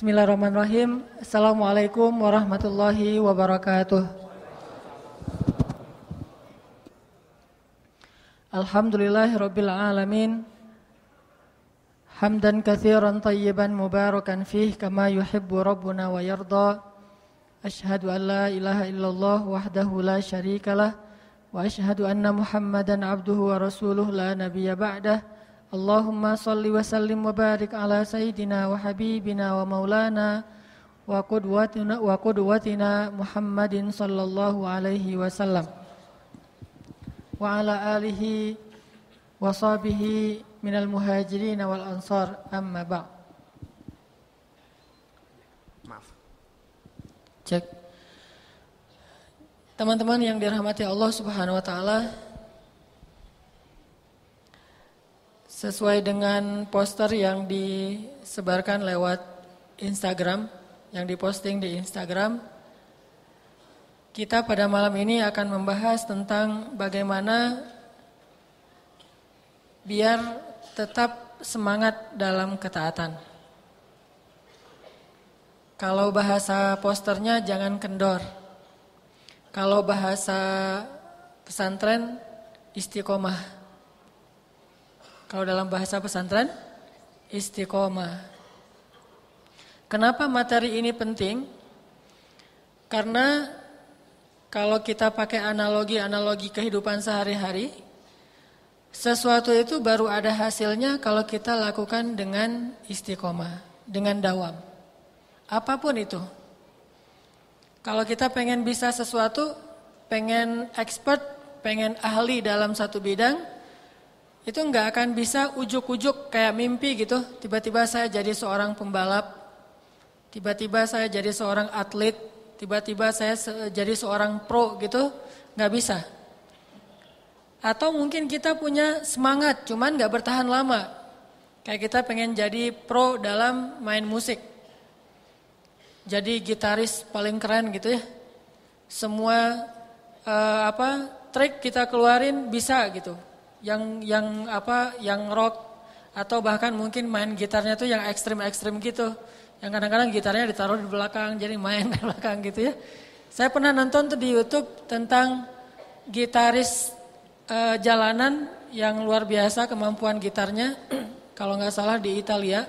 Bismillahirrahmanirrahim. Assalamualaikum warahmatullahi wabarakatuh. Alhamdulillahirabbil alamin. Hamdan katsiran tayyiban mubarakan fih kama yuhibbu rabbuna wa yarda. Ashhadu an la ilaha illallah wahdahu la syarikalah wa ashhadu anna Muhammadan abduhu wa rasuluh la nabiyya ba'dah. Allahumma salli wa sallim wa barik ala sayyidina wa habibina wa maulana wa qudwatina wa qudwatina Muhammadin sallallahu alaihi wasallam wa ala alihi wa sahbihi minal muhajirin wal ansar amma ba' Maaf. Cek. Teman-teman yang dirahmati Allah Subhanahu wa taala, Sesuai dengan poster yang disebarkan lewat Instagram, yang diposting di Instagram, kita pada malam ini akan membahas tentang bagaimana biar tetap semangat dalam ketaatan. Kalau bahasa posternya jangan kendor. Kalau bahasa pesantren istiqomah. Kalau dalam bahasa pesantren, istiqomah. Kenapa materi ini penting? Karena kalau kita pakai analogi-analogi kehidupan sehari-hari, sesuatu itu baru ada hasilnya kalau kita lakukan dengan istiqomah, dengan dawam. Apa pun itu. Kalau kita pengen bisa sesuatu, pengen expert, pengen ahli dalam satu bidang, itu nggak akan bisa ujuk-ujuk kayak mimpi gitu. Tiba-tiba saya jadi seorang pembalap, tiba-tiba saya jadi seorang atlet, tiba-tiba saya jadi seorang pro gitu, nggak bisa. Atau mungkin kita punya semangat, cuman nggak bertahan lama. Kayak kita pengen jadi pro dalam main musik. Jadi gitaris paling keren gitu ya. Semua uh, apa trik kita keluarin bisa gitu yang yang apa yang rock atau bahkan mungkin main gitarnya tuh yang ekstrim-ekstrim gitu. Yang kadang-kadang gitarnya ditaruh di belakang jadi main di belakang gitu ya. Saya pernah nonton tuh di YouTube tentang gitaris uh, jalanan yang luar biasa kemampuan gitarnya kalau nggak salah di Italia.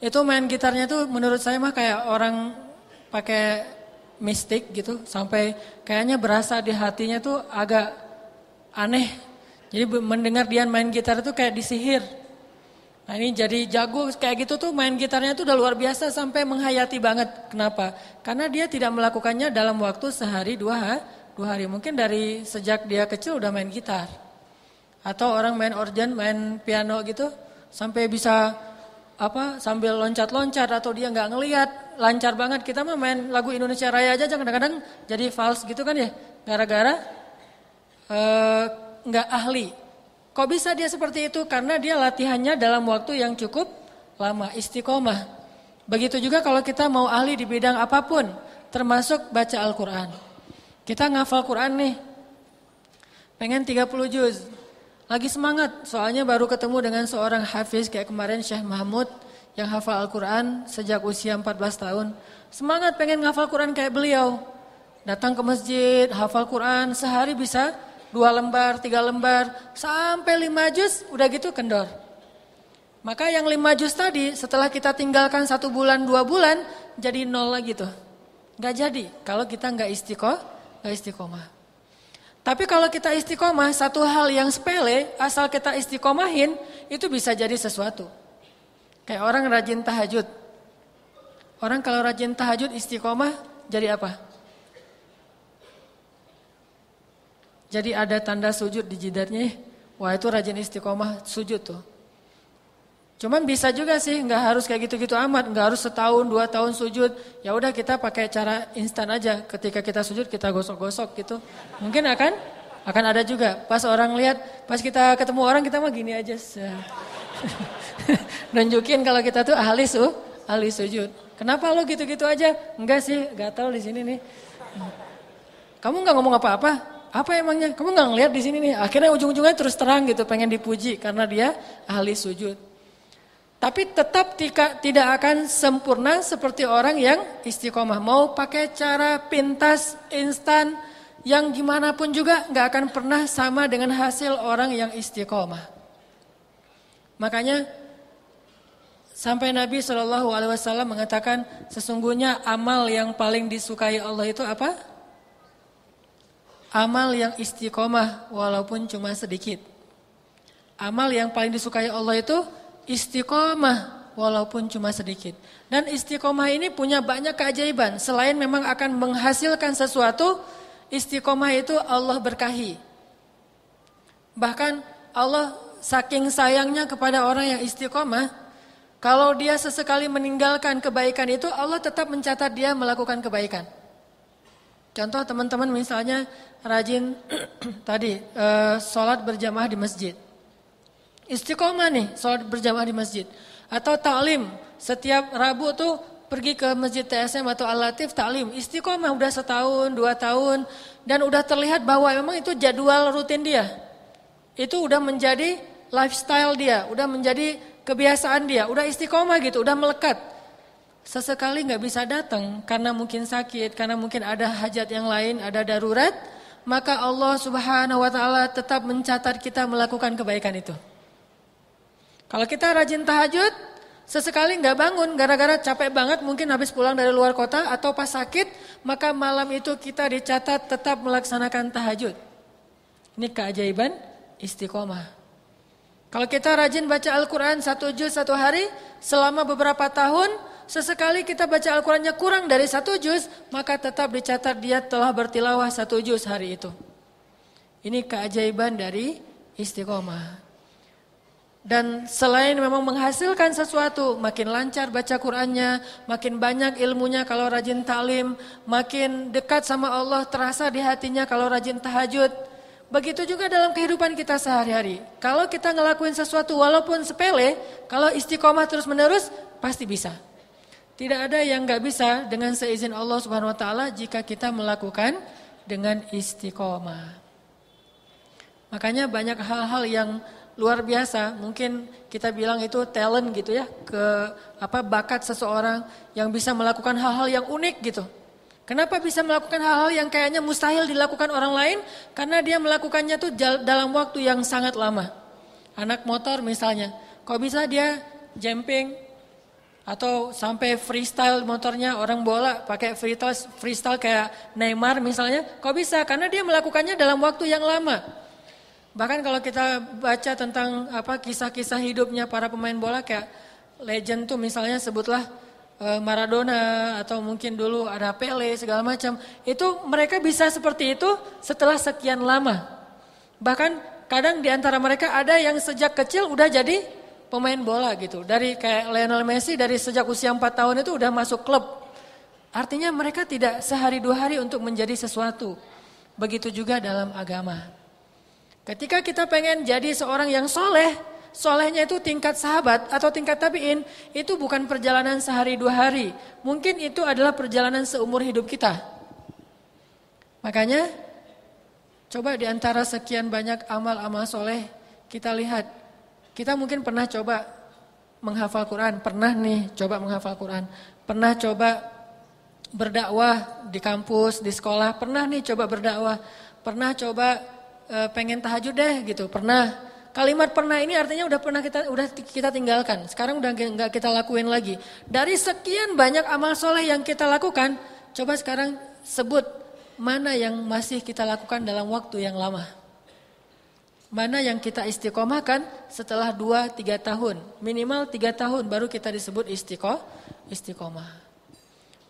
Itu main gitarnya tuh menurut saya mah kayak orang pakai mistik gitu sampai kayaknya berasa di hatinya tuh agak aneh jadi mendengar dia main gitar itu kayak disihir. Nah ini jadi jago kayak gitu tuh main gitarnya tuh udah luar biasa sampai menghayati banget. Kenapa? Karena dia tidak melakukannya dalam waktu sehari dua, dua hari. Mungkin dari sejak dia kecil udah main gitar. Atau orang main organ, main piano gitu sampai bisa apa sambil loncat-loncat atau dia nggak ngelihat lancar banget kita mah main lagu Indonesia Raya aja kadang-kadang jadi false gitu kan ya gara-gara uh, nggak ahli. Kok bisa dia seperti itu? Karena dia latihannya dalam waktu yang cukup lama, istiqomah. Begitu juga kalau kita mau ahli di bidang apa pun, termasuk baca Al-Quran. Kita ngafal Quran nih, pengen 30 juz. Lagi semangat, soalnya baru ketemu dengan seorang hafiz kayak kemarin Syekh Mahmud yang hafal Al-Quran sejak usia 14 tahun. Semangat pengen ngafal Quran kayak beliau. Datang ke masjid, hafal Quran, sehari bisa dua lembar, tiga lembar, sampai lima juz, udah gitu kendor. Maka yang lima juz tadi setelah kita tinggalkan satu bulan, dua bulan, jadi nol lagi tuh. Gak jadi kalau kita nggak istiqomah, nggak istiqomah. Tapi kalau kita istiqomah, satu hal yang sepele, asal kita istiqomahin, itu bisa jadi sesuatu. Kayak orang rajin tahajud. Orang kalau rajin tahajud istiqomah, jadi apa? Jadi ada tanda sujud di jidatnya. Wah itu rajin istiqomah sujud tuh. Cuman bisa juga sih, nggak harus kayak gitu-gitu amat, nggak harus setahun dua tahun sujud. Ya udah kita pakai cara instan aja. Ketika kita sujud kita gosok-gosok gitu. Mungkin akan akan ada juga. Pas orang lihat, pas kita ketemu orang kita mah gini aja. Nunjukin kalau kita tuh ahli su, ahli sujud. Kenapa lo gitu-gitu aja? Enggak sih, gatal di sini nih. Kamu nggak ngomong apa-apa? Apa emangnya? Kamu nggak ngeliat di sini nih? Akhirnya ujung-ujungnya terus terang gitu, pengen dipuji karena dia ahli sujud. Tapi tetap tidak akan sempurna seperti orang yang istiqomah. Mau pakai cara pintas, instan, yang gimana pun juga nggak akan pernah sama dengan hasil orang yang istiqomah. Makanya sampai Nabi Shallallahu Alaihi Wasallam mengatakan sesungguhnya amal yang paling disukai Allah itu apa? Amal yang istiqomah walaupun cuma sedikit. Amal yang paling disukai Allah itu istiqomah walaupun cuma sedikit. Dan istiqomah ini punya banyak keajaiban. Selain memang akan menghasilkan sesuatu, istiqomah itu Allah berkahi. Bahkan Allah saking sayangnya kepada orang yang istiqomah, kalau dia sesekali meninggalkan kebaikan itu, Allah tetap mencatat dia melakukan kebaikan. Contoh teman-teman misalnya rajin tadi uh, sholat berjamaah di masjid. Istiqomah nih sholat berjamaah di masjid. Atau taklim, setiap Rabu tuh pergi ke masjid TSM atau Al-Latif taklim, istiqomah udah setahun, dua tahun, dan udah terlihat bahwa memang itu jadwal rutin dia. Itu udah menjadi lifestyle dia, udah menjadi kebiasaan dia, udah istiqomah gitu, udah melekat. Sesekali nggak bisa datang karena mungkin sakit, karena mungkin ada hajat yang lain, ada darurat, maka Allah Subhanahu wa taala tetap mencatat kita melakukan kebaikan itu. Kalau kita rajin tahajud, Sesekali nggak bangun gara-gara capek banget mungkin habis pulang dari luar kota atau pas sakit, maka malam itu kita dicatat tetap melaksanakan tahajud. Ini keajaiban istiqomah. Kalau kita rajin baca Al-Quran satu juz satu hari, selama beberapa tahun, sesekali kita baca Al-Qurannya kurang dari satu juz, maka tetap dicatat dia telah bertilawah satu juz hari itu. Ini keajaiban dari istiqomah. Dan selain memang menghasilkan sesuatu, makin lancar baca Qur'annya, makin banyak ilmunya kalau rajin talim, makin dekat sama Allah terasa di hatinya kalau rajin tahajud. Begitu juga dalam kehidupan kita sehari-hari. Kalau kita ngelakuin sesuatu walaupun sepele, kalau istiqomah terus menerus, pasti bisa. Tidak ada yang nggak bisa dengan seizin Allah Subhanahu Wa Taala jika kita melakukan dengan istiqomah. Makanya banyak hal-hal yang luar biasa. Mungkin kita bilang itu talent gitu ya, ke apa bakat seseorang yang bisa melakukan hal-hal yang unik gitu. Kenapa bisa melakukan hal-hal yang kayaknya mustahil dilakukan orang lain? Karena dia melakukannya tuh dalam waktu yang sangat lama. Anak motor misalnya, kok bisa dia jumping atau sampai freestyle motornya orang bola pakai freestyle freestyle kayak Neymar misalnya, kok bisa? Karena dia melakukannya dalam waktu yang lama. Bahkan kalau kita baca tentang apa kisah-kisah hidupnya para pemain bola kayak legend tuh misalnya sebutlah e, Maradona atau mungkin dulu ada Pele segala macam. Itu mereka bisa seperti itu setelah sekian lama. Bahkan kadang di antara mereka ada yang sejak kecil udah jadi pemain bola gitu. Dari kayak Lionel Messi dari sejak usia 4 tahun itu udah masuk klub. Artinya mereka tidak sehari dua hari untuk menjadi sesuatu. Begitu juga dalam agama. Ketika kita pengen jadi seorang yang soleh, solehnya itu tingkat sahabat atau tingkat tabiin, itu bukan perjalanan sehari dua hari. Mungkin itu adalah perjalanan seumur hidup kita. Makanya, coba di antara sekian banyak amal-amal soleh, kita lihat. Kita mungkin pernah coba menghafal Quran, pernah nih coba menghafal Quran, pernah coba berdakwah di kampus, di sekolah, pernah nih coba berdakwah, pernah coba e, pengen tahajud deh gitu. Pernah. Kalimat pernah ini artinya udah pernah kita udah kita tinggalkan. Sekarang udah nggak kita lakuin lagi. Dari sekian banyak amal soleh yang kita lakukan, coba sekarang sebut mana yang masih kita lakukan dalam waktu yang lama. Mana yang kita istiqomahkan setelah 2-3 tahun. Minimal 3 tahun baru kita disebut istiqomah.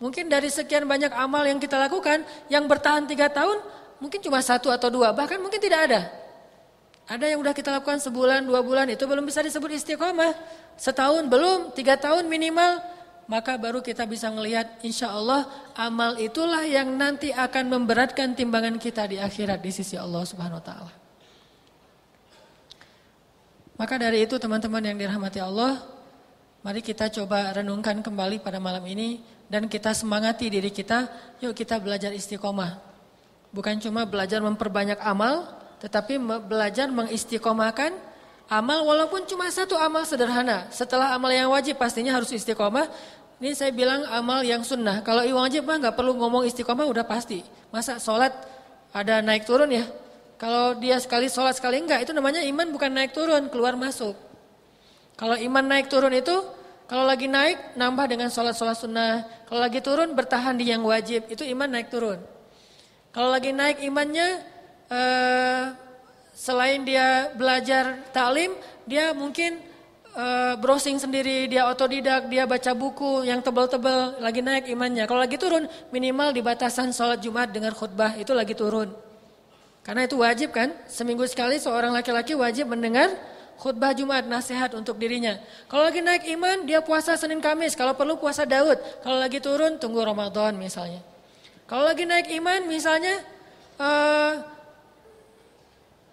Mungkin dari sekian banyak amal yang kita lakukan, yang bertahan 3 tahun, mungkin cuma satu atau dua, bahkan mungkin tidak ada. Ada yang udah kita lakukan sebulan, dua bulan, itu belum bisa disebut istiqomah. Setahun belum, tiga tahun minimal, maka baru kita bisa melihat insya Allah amal itulah yang nanti akan memberatkan timbangan kita di akhirat di sisi Allah Subhanahu Wa Taala. Maka dari itu teman-teman yang dirahmati Allah, mari kita coba renungkan kembali pada malam ini dan kita semangati diri kita, yuk kita belajar istiqomah. Bukan cuma belajar memperbanyak amal, tetapi belajar mengistiqomahkan Amal walaupun cuma satu amal sederhana. Setelah amal yang wajib pastinya harus istiqomah. Ini saya bilang amal yang sunnah. Kalau wajib mah nggak perlu ngomong istiqomah udah pasti. Masa sholat ada naik turun ya? Kalau dia sekali sholat sekali enggak, itu namanya iman bukan naik turun, keluar masuk. Kalau iman naik turun itu, kalau lagi naik nambah dengan sholat-sholat sunnah. Kalau lagi turun bertahan di yang wajib, itu iman naik turun. Kalau lagi naik imannya, eh, selain dia belajar taklim, dia mungkin eh, browsing sendiri, dia otodidak, dia baca buku yang tebal-tebal, lagi naik imannya. Kalau lagi turun, minimal di batasan sholat Jumat dengan khutbah, itu lagi turun. Karena itu wajib kan, seminggu sekali seorang laki-laki wajib mendengar khutbah Jumat nasihat untuk dirinya. Kalau lagi naik iman, dia puasa Senin Kamis, kalau perlu puasa Daud. Kalau lagi turun, tunggu Ramadan misalnya. Kalau lagi naik iman misalnya uh,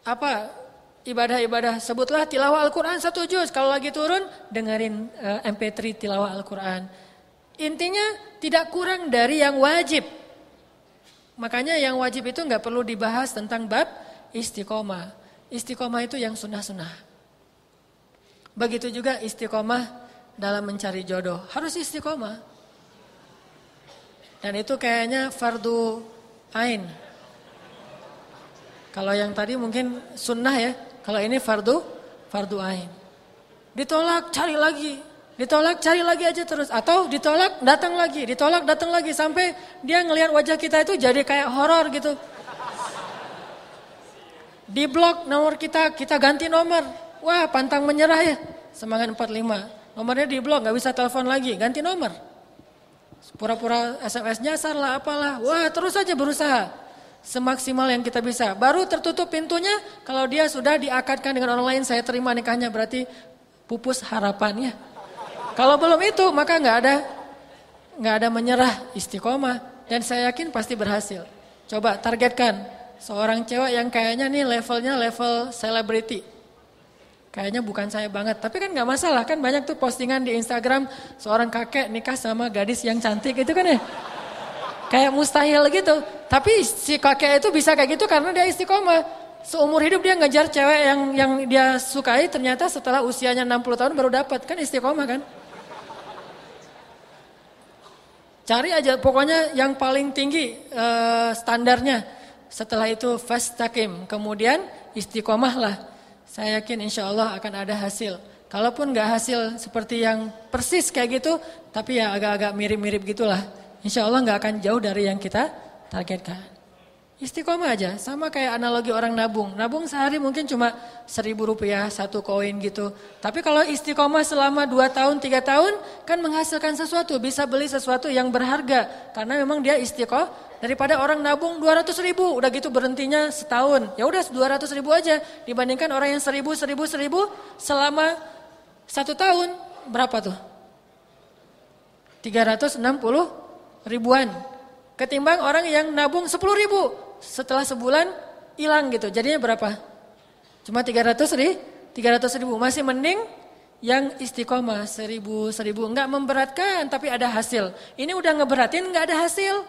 apa ibadah-ibadah sebutlah tilawah Al-Qur'an satu juz. Kalau lagi turun dengerin uh, eh, MP3 tilawah Al-Qur'an. Intinya tidak kurang dari yang wajib. Makanya yang wajib itu nggak perlu dibahas tentang bab istiqomah. Istiqomah itu yang sunnah-sunnah. Begitu juga istiqomah dalam mencari jodoh. Harus istiqomah. Dan itu kayaknya fardu ain. Kalau yang tadi mungkin sunnah ya. Kalau ini fardu, fardu ain. Ditolak, cari lagi. Ditolak cari lagi aja terus atau ditolak datang lagi, ditolak datang lagi sampai dia ngelihat wajah kita itu jadi kayak horor gitu. Di blok nomor kita, kita ganti nomor. Wah, pantang menyerah ya. Semangat 45. Nomornya di blok, nggak bisa telepon lagi, ganti nomor. Pura-pura SMS nyasar lah, apalah. Wah, terus aja berusaha. Semaksimal yang kita bisa. Baru tertutup pintunya, kalau dia sudah diakadkan dengan orang lain, saya terima nikahnya, berarti pupus harapannya. Kalau belum itu maka nggak ada nggak ada menyerah istiqomah dan saya yakin pasti berhasil. Coba targetkan seorang cewek yang kayaknya nih levelnya level selebriti. Kayaknya bukan saya banget, tapi kan nggak masalah kan banyak tuh postingan di Instagram seorang kakek nikah sama gadis yang cantik itu kan ya. Kayak mustahil gitu. Tapi si kakek itu bisa kayak gitu karena dia istiqomah. Seumur hidup dia ngejar cewek yang yang dia sukai ternyata setelah usianya 60 tahun baru dapat kan istiqomah kan. Cari aja pokoknya yang paling tinggi uh, standarnya. Setelah itu takim, kemudian istiqomahlah. Saya yakin insya Allah akan ada hasil. Kalaupun nggak hasil seperti yang persis kayak gitu, tapi ya agak-agak mirip-mirip gitulah. Insya Allah nggak akan jauh dari yang kita targetkan. Istiqomah aja, sama kayak analogi orang nabung. Nabung sehari mungkin cuma seribu rupiah, satu koin gitu. Tapi kalau istiqomah selama dua tahun, tiga tahun, kan menghasilkan sesuatu. Bisa beli sesuatu yang berharga. Karena memang dia istiqomah. Daripada orang nabung dua ratus ribu, udah gitu berhentinya setahun. Ya udah dua ratus ribu aja. Dibandingkan orang yang seribu, seribu, seribu, selama satu tahun, berapa tuh? 360 ribuan. Ketimbang orang yang nabung 10 ribu setelah sebulan hilang gitu. Jadinya berapa? Cuma 300 ribu, 300 ribu. Masih mending yang istiqomah seribu seribu nggak memberatkan tapi ada hasil. Ini udah ngeberatin nggak ada hasil.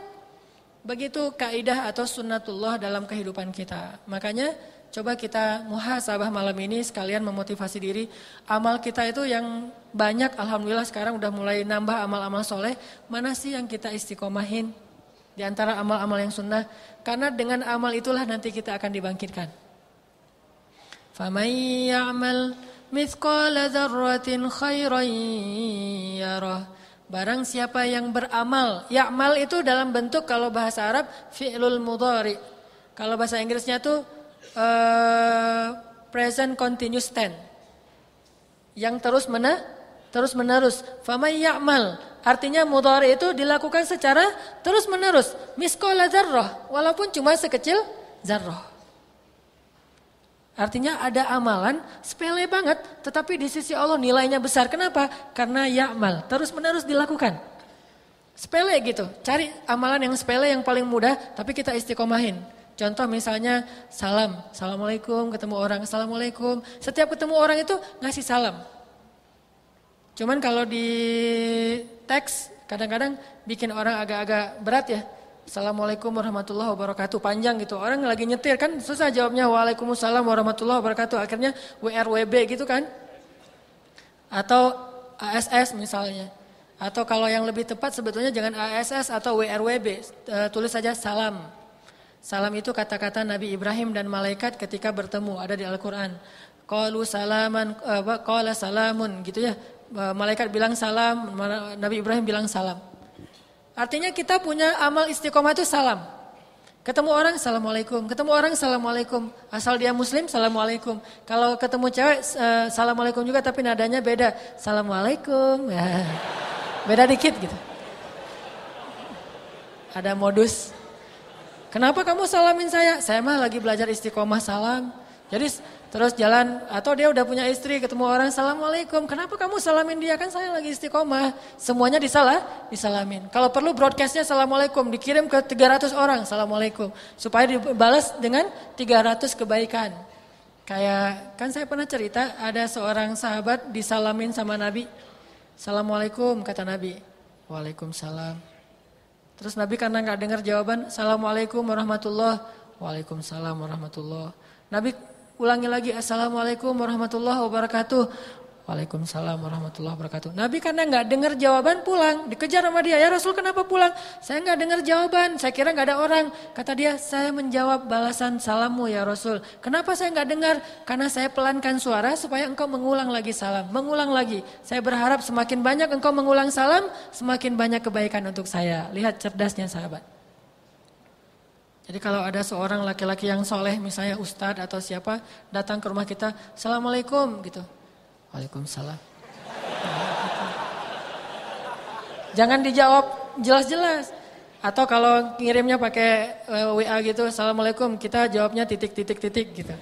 Begitu kaidah atau sunnatullah dalam kehidupan kita. Makanya coba kita muhasabah malam ini sekalian memotivasi diri. Amal kita itu yang banyak alhamdulillah sekarang udah mulai nambah amal-amal soleh. Mana sih yang kita istiqomahin? Di antara amal-amal yang sunnah. Karena dengan amal itulah nanti kita akan dibangkitkan. فَمَنْ يَعْمَلْ مِثْقَالَ ذَرَّةٍ خَيْرًا يَرَهُ Barang siapa yang beramal, ya'mal itu dalam bentuk kalau bahasa Arab fi'lul mudhari. Kalau bahasa Inggrisnya tuh uh, present continuous tense. Yang terus mana? Terus menerus. Fama ya'mal. Artinya mudhari itu dilakukan secara terus menerus. Miskola zarrah. Walaupun cuma sekecil zarrah. Artinya ada amalan sepele banget. Tetapi di sisi Allah nilainya besar. Kenapa? Karena ya'mal. Terus menerus dilakukan. Sepele gitu. Cari amalan yang sepele yang paling mudah. Tapi kita istiqomahin. Contoh misalnya salam. Assalamualaikum ketemu orang. Assalamualaikum. Setiap ketemu orang itu ngasih salam. Cuman kalau di teks kadang-kadang bikin orang agak-agak berat ya. Assalamualaikum warahmatullahi wabarakatuh. Panjang gitu. Orang lagi nyetir kan susah jawabnya Waalaikumsalam warahmatullahi wabarakatuh. Akhirnya WRWB gitu kan. Atau ASS misalnya. Atau kalau yang lebih tepat sebetulnya jangan ASS atau WRWB. E, tulis saja salam. Salam itu kata-kata Nabi Ibrahim dan malaikat ketika bertemu ada di Al-Qur'an. Qalu salaman apa qala salamun gitu ya. E, malaikat bilang salam, Nabi Ibrahim bilang salam. Artinya kita punya amal istiqomah itu salam. Ketemu orang, Assalamualaikum. Ketemu orang, Assalamualaikum. Asal dia muslim, Assalamualaikum. Kalau ketemu cewek, uh, Assalamualaikum juga tapi nadanya beda. Assalamualaikum. Ya. Beda dikit gitu. Ada modus. Kenapa kamu salamin saya? Saya mah lagi belajar istiqomah salam. Jadi terus jalan atau dia udah punya istri ketemu orang assalamualaikum kenapa kamu salamin dia? Kan saya lagi istiqomah. Semuanya disalah disalamin. Kalau perlu broadcastnya assalamualaikum dikirim ke 300 orang assalamualaikum supaya dibalas dengan 300 kebaikan. Kayak kan saya pernah cerita ada seorang sahabat disalamin sama Nabi. Assalamualaikum kata Nabi. Waalaikumsalam. Terus Nabi karena nggak dengar jawaban assalamualaikum warahmatullah. Waalaikumsalam warahmatullah. Nabi Ulangi lagi Assalamualaikum warahmatullahi wabarakatuh. Waalaikumsalam warahmatullahi wabarakatuh. Nabi karena nggak dengar jawaban pulang, dikejar sama dia. Ya Rasul kenapa pulang? Saya nggak dengar jawaban. Saya kira nggak ada orang. Kata dia, saya menjawab balasan salammu ya Rasul. Kenapa saya nggak dengar? Karena saya pelankan suara supaya engkau mengulang lagi salam. Mengulang lagi. Saya berharap semakin banyak engkau mengulang salam, semakin banyak kebaikan untuk saya. Lihat cerdasnya sahabat. Jadi kalau ada seorang laki-laki yang soleh, misalnya ustadz atau siapa, datang ke rumah kita, Assalamualaikum gitu. Waalaikumsalam. Jangan dijawab jelas-jelas. Atau kalau ngirimnya pakai eh, WA gitu, Assalamualaikum, kita jawabnya titik-titik-titik gitu.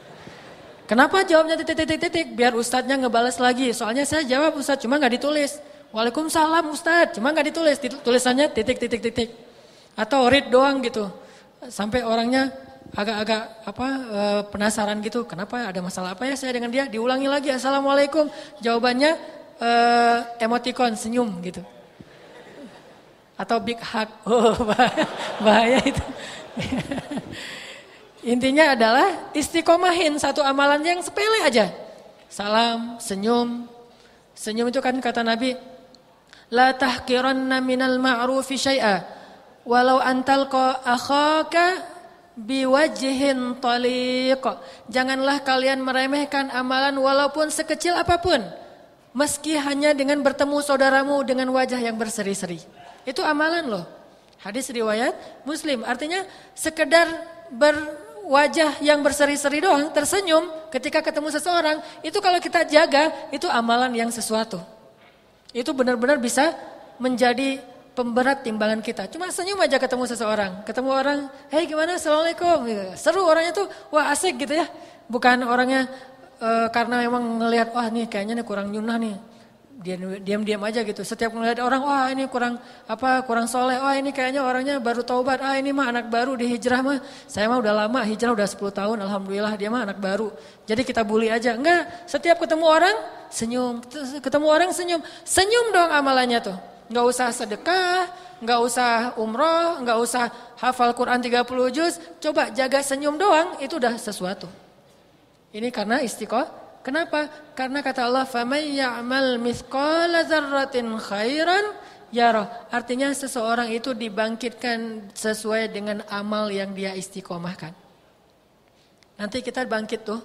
Kenapa jawabnya titik-titik-titik? Biar ustadznya ngebales lagi. Soalnya saya jawab ustadz, cuma nggak ditulis. Waalaikumsalam ustadz, cuma nggak ditulis. Tulisannya titik-titik-titik. Atau read doang gitu sampai orangnya agak-agak apa e, penasaran gitu kenapa ada masalah apa ya saya dengan dia? Diulangi lagi assalamualaikum. Jawabannya e, emoticon senyum gitu. Atau big hug. Oh bahaya, itu. Intinya adalah istiqomahin satu amalan yang sepele aja. Salam senyum. Senyum itu kan kata Nabi la tahqiranna minal ma'rufi syai'a Walau antal ko akhaka biwajhin taliq. Janganlah kalian meremehkan amalan walaupun sekecil apa pun. Meski hanya dengan bertemu saudaramu dengan wajah yang berseri-seri. Itu amalan loh. Hadis riwayat Muslim. Artinya sekedar berwajah yang berseri-seri doang, tersenyum ketika ketemu seseorang, itu kalau kita jaga, itu amalan yang sesuatu. Itu benar-benar bisa menjadi pemberat timbangan kita. Cuma senyum aja ketemu seseorang. Ketemu orang, hei gimana, Assalamualaikum. Gitu. Seru orangnya tuh, wah asik gitu ya. Bukan orangnya e, karena memang ngelihat, wah nih kayaknya nih kurang nyunah nih. Diam-diam aja gitu. Setiap ngelihat orang, wah ini kurang apa kurang soleh. Wah ini kayaknya orangnya baru taubat. Ah ini mah anak baru di hijrah mah. Saya mah udah lama, hijrah udah 10 tahun. Alhamdulillah dia mah anak baru. Jadi kita bully aja. Enggak, setiap ketemu orang senyum. Ketemu orang senyum. Senyum dong amalannya tuh. Nggak usah sedekah, nggak usah umroh, nggak usah hafal Quran 30 juz. Coba jaga senyum doang, itu udah sesuatu. Ini karena istiqomah. Kenapa? Karena kata Allah, "Faman ya'mal mithqala dzarratin khairan yarah." Artinya seseorang itu dibangkitkan sesuai dengan amal yang dia istiqomahkan. Nanti kita bangkit tuh.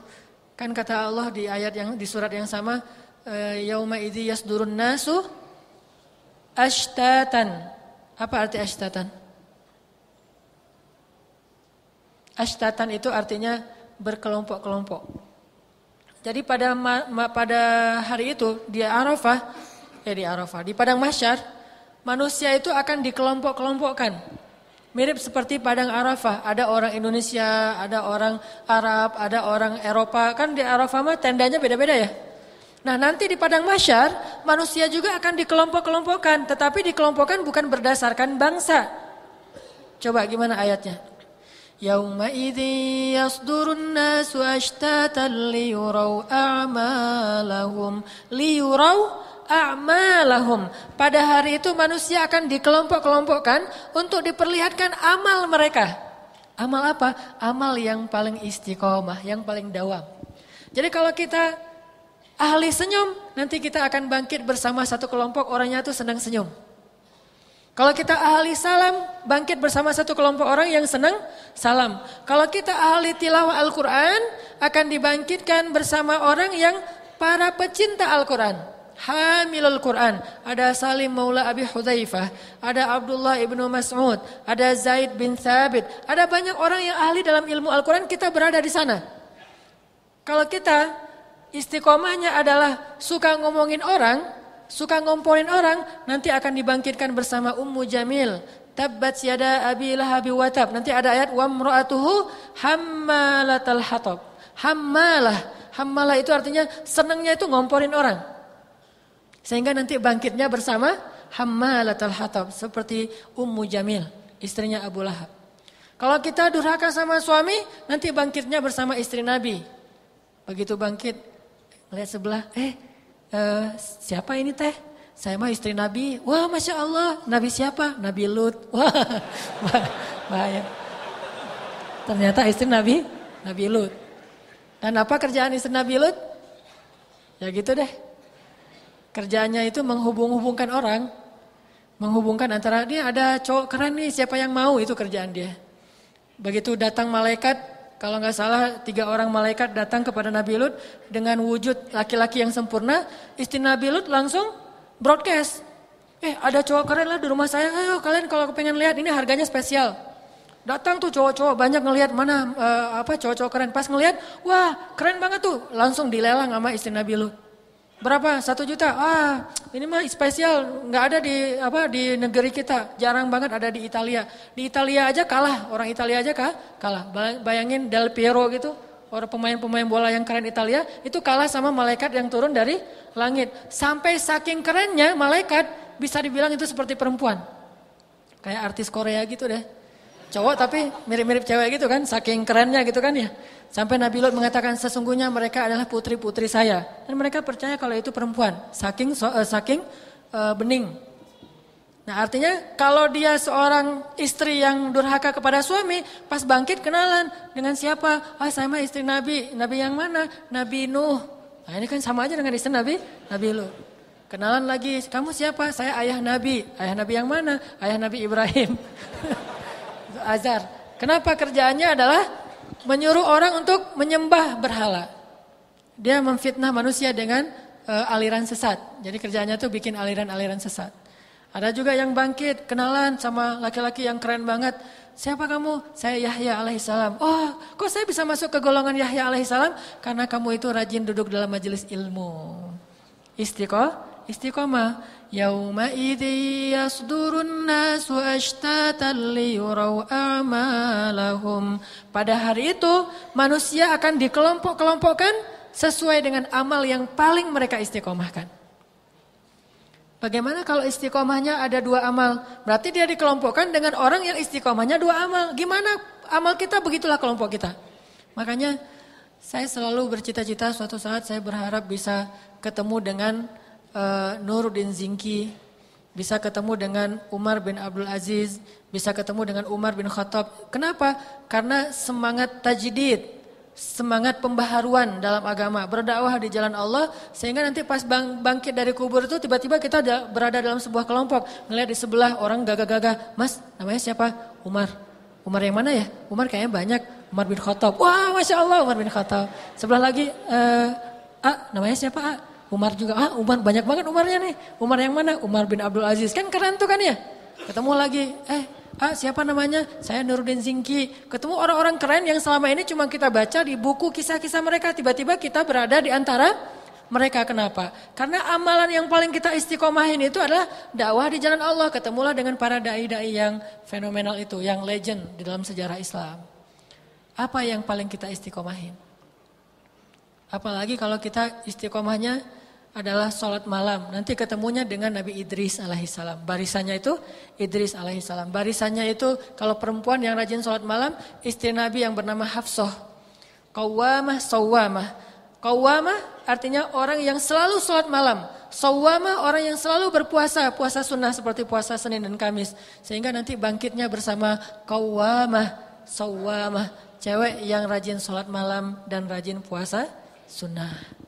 Kan kata Allah di ayat yang di surat yang sama, eh, yauma idzi yasdurun nasu Ashtatan. Apa arti ashtatan? Ashtatan itu artinya berkelompok-kelompok. Jadi pada pada hari itu di Arafah, eh di Arafah, di padang mahsyar, manusia itu akan dikelompok-kelompokkan. Mirip seperti padang Arafah, ada orang Indonesia, ada orang Arab, ada orang Eropa. Kan di Arafah mah tendanya beda-beda ya. Nah nanti di padang masyar manusia juga akan dikelompok-kelompokkan. Tetapi dikelompokkan bukan berdasarkan bangsa. Coba gimana ayatnya? Yauma idzi yasdurun nasu ashtatan liyurau a'malahum liyurau a'malahum. Pada hari itu manusia akan dikelompok-kelompokkan untuk diperlihatkan amal mereka. Amal apa? Amal yang paling istiqomah, yang paling dawam. Jadi kalau kita ahli senyum, nanti kita akan bangkit bersama satu kelompok orangnya itu senang senyum. Kalau kita ahli salam, bangkit bersama satu kelompok orang yang senang salam. Kalau kita ahli tilawah Al-Quran, akan dibangkitkan bersama orang yang para pecinta Al-Quran. Hamilul Quran. Ada Salim Maula Abi Hudzaifah, ada Abdullah ibnu Mas'ud, ada Zaid bin Thabit. Ada banyak orang yang ahli dalam ilmu Al-Quran, kita berada di sana. Kalau kita istiqomahnya adalah suka ngomongin orang, suka ngomporin orang, nanti akan dibangkitkan bersama Ummu Jamil. Tabbat yada abi lahabi watab. Nanti ada ayat wa mra'atuhu hammalatal hatab. Hammalah. Hammalah itu artinya senangnya itu ngomporin orang. Sehingga nanti bangkitnya bersama hammalatal hatab seperti Ummu Jamil, istrinya Abu Lahab. Kalau kita durhaka sama suami, nanti bangkitnya bersama istri Nabi. Begitu bangkit, lihat sebelah, eh uh, siapa ini teh? Saya mah istri Nabi. Wah, masya Allah. Nabi siapa? Nabi Lut. Wah, bahaya. Ternyata istri Nabi, Nabi Lut. Dan apa kerjaan istri Nabi Lut? Ya gitu deh. Kerjaannya itu menghubung-hubungkan orang. Menghubungkan antara dia ada cowok keren nih, siapa yang mau itu kerjaan dia. Begitu datang malaikat, kalau nggak salah tiga orang malaikat datang kepada Nabi Lut dengan wujud laki-laki yang sempurna. Istri Nabi Lut langsung broadcast. Eh ada cowok keren lah di rumah saya. Ayo kalian kalau pengen lihat ini harganya spesial. Datang tuh cowok-cowok banyak ngelihat mana uh, apa cowok-cowok keren. Pas ngelihat, wah keren banget tuh. Langsung dilelang sama istri Nabi Lut. Berapa? Satu juta. Ah, ini mah spesial, nggak ada di apa di negeri kita. Jarang banget ada di Italia. Di Italia aja kalah, orang Italia aja kah? Kalah. Bayangin Del Piero gitu, orang pemain-pemain bola yang keren Italia itu kalah sama malaikat yang turun dari langit. Sampai saking kerennya malaikat bisa dibilang itu seperti perempuan. Kayak artis Korea gitu deh. Cowok tapi mirip-mirip cewek gitu kan, saking kerennya gitu kan ya. Sampai Nabi Lot mengatakan sesungguhnya mereka adalah putri-putri saya. Dan mereka percaya kalau itu perempuan. Saking uh, saking uh, bening. Nah artinya kalau dia seorang istri yang durhaka kepada suami. Pas bangkit kenalan dengan siapa? Ah saya mah istri Nabi. Nabi yang mana? Nabi Nuh. Nah ini kan sama aja dengan istri Nabi. Nabi Lot. Kenalan lagi, kamu siapa? Saya ayah Nabi. Ayah Nabi yang mana? Ayah Nabi Ibrahim. Azar. Kenapa kerjaannya adalah menyuruh orang untuk menyembah berhala. Dia memfitnah manusia dengan uh, aliran sesat. Jadi kerjanya tuh bikin aliran-aliran sesat. Ada juga yang bangkit, kenalan sama laki-laki yang keren banget. Siapa kamu? Saya Yahya alaihissalam. Oh, kok saya bisa masuk ke golongan Yahya alaihissalam? Karena kamu itu rajin duduk dalam majelis ilmu. Istiqomah, istiqomah. Yauma idzi yasdurun nasu ashtatan liyurau amalahum. Pada hari itu manusia akan dikelompok-kelompokkan sesuai dengan amal yang paling mereka istiqomahkan. Bagaimana kalau istiqomahnya ada dua amal? Berarti dia dikelompokkan dengan orang yang istiqomahnya dua amal. Gimana amal kita begitulah kelompok kita. Makanya saya selalu bercita-cita suatu saat saya berharap bisa ketemu dengan uh, Nuruddin Zinki, bisa ketemu dengan Umar bin Abdul Aziz, bisa ketemu dengan Umar bin Khattab. Kenapa? Karena semangat tajdid, semangat pembaharuan dalam agama, berdakwah di jalan Allah sehingga nanti pas bang, bangkit dari kubur itu tiba-tiba kita berada dalam sebuah kelompok, melihat di sebelah orang gagah-gagah, "Mas, namanya siapa?" Umar. Umar yang mana ya? Umar kayaknya banyak. Umar bin Khattab. Wah, masya Allah Umar bin Khattab. Sebelah lagi, uh, ah, namanya siapa? Ah? Umar juga, ah Umar banyak banget Umarnya nih. Umar yang mana? Umar bin Abdul Aziz. Kan keren tuh kan ya. Ketemu lagi, eh ah siapa namanya? Saya Nuruddin Zingki. Ketemu orang-orang keren yang selama ini cuma kita baca di buku kisah-kisah mereka. Tiba-tiba kita berada di antara mereka. Kenapa? Karena amalan yang paling kita istiqomahin itu adalah dakwah di jalan Allah. Ketemulah dengan para da'i-da'i yang fenomenal itu, yang legend di dalam sejarah Islam. Apa yang paling kita istiqomahin? Apalagi kalau kita istiqomahnya adalah sholat malam. Nanti ketemunya dengan Nabi Idris alaihissalam. Barisannya itu Idris alaihissalam. Barisannya itu kalau perempuan yang rajin sholat malam, istri Nabi yang bernama Hafsah. Qawwamah, sawwamah. Qawwamah artinya orang yang selalu sholat malam. Sawama orang yang selalu berpuasa, puasa sunnah seperti puasa Senin dan Kamis. Sehingga nanti bangkitnya bersama kawamah, sawamah. Cewek yang rajin sholat malam dan rajin puasa sunnah.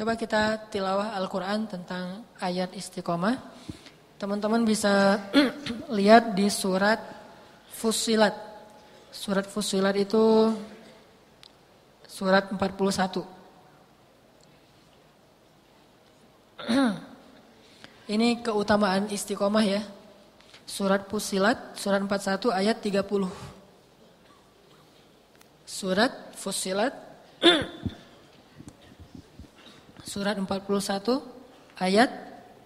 Coba kita tilawah Al-Quran tentang ayat istiqomah. Teman-teman bisa lihat di surat Fusilat. Surat Fusilat itu surat 41. Ini keutamaan istiqomah ya. Surat Fusilat, surat 41 ayat 30. Surat Fusilat Surat 41 ayat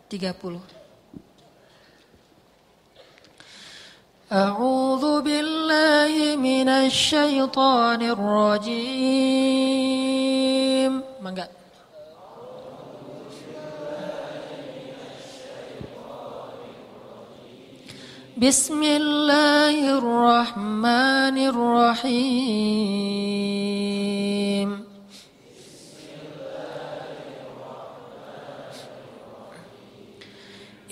30 أعوذ بالله من الشيطان الرجيم Mangga بسم الله الرحمن الرحيم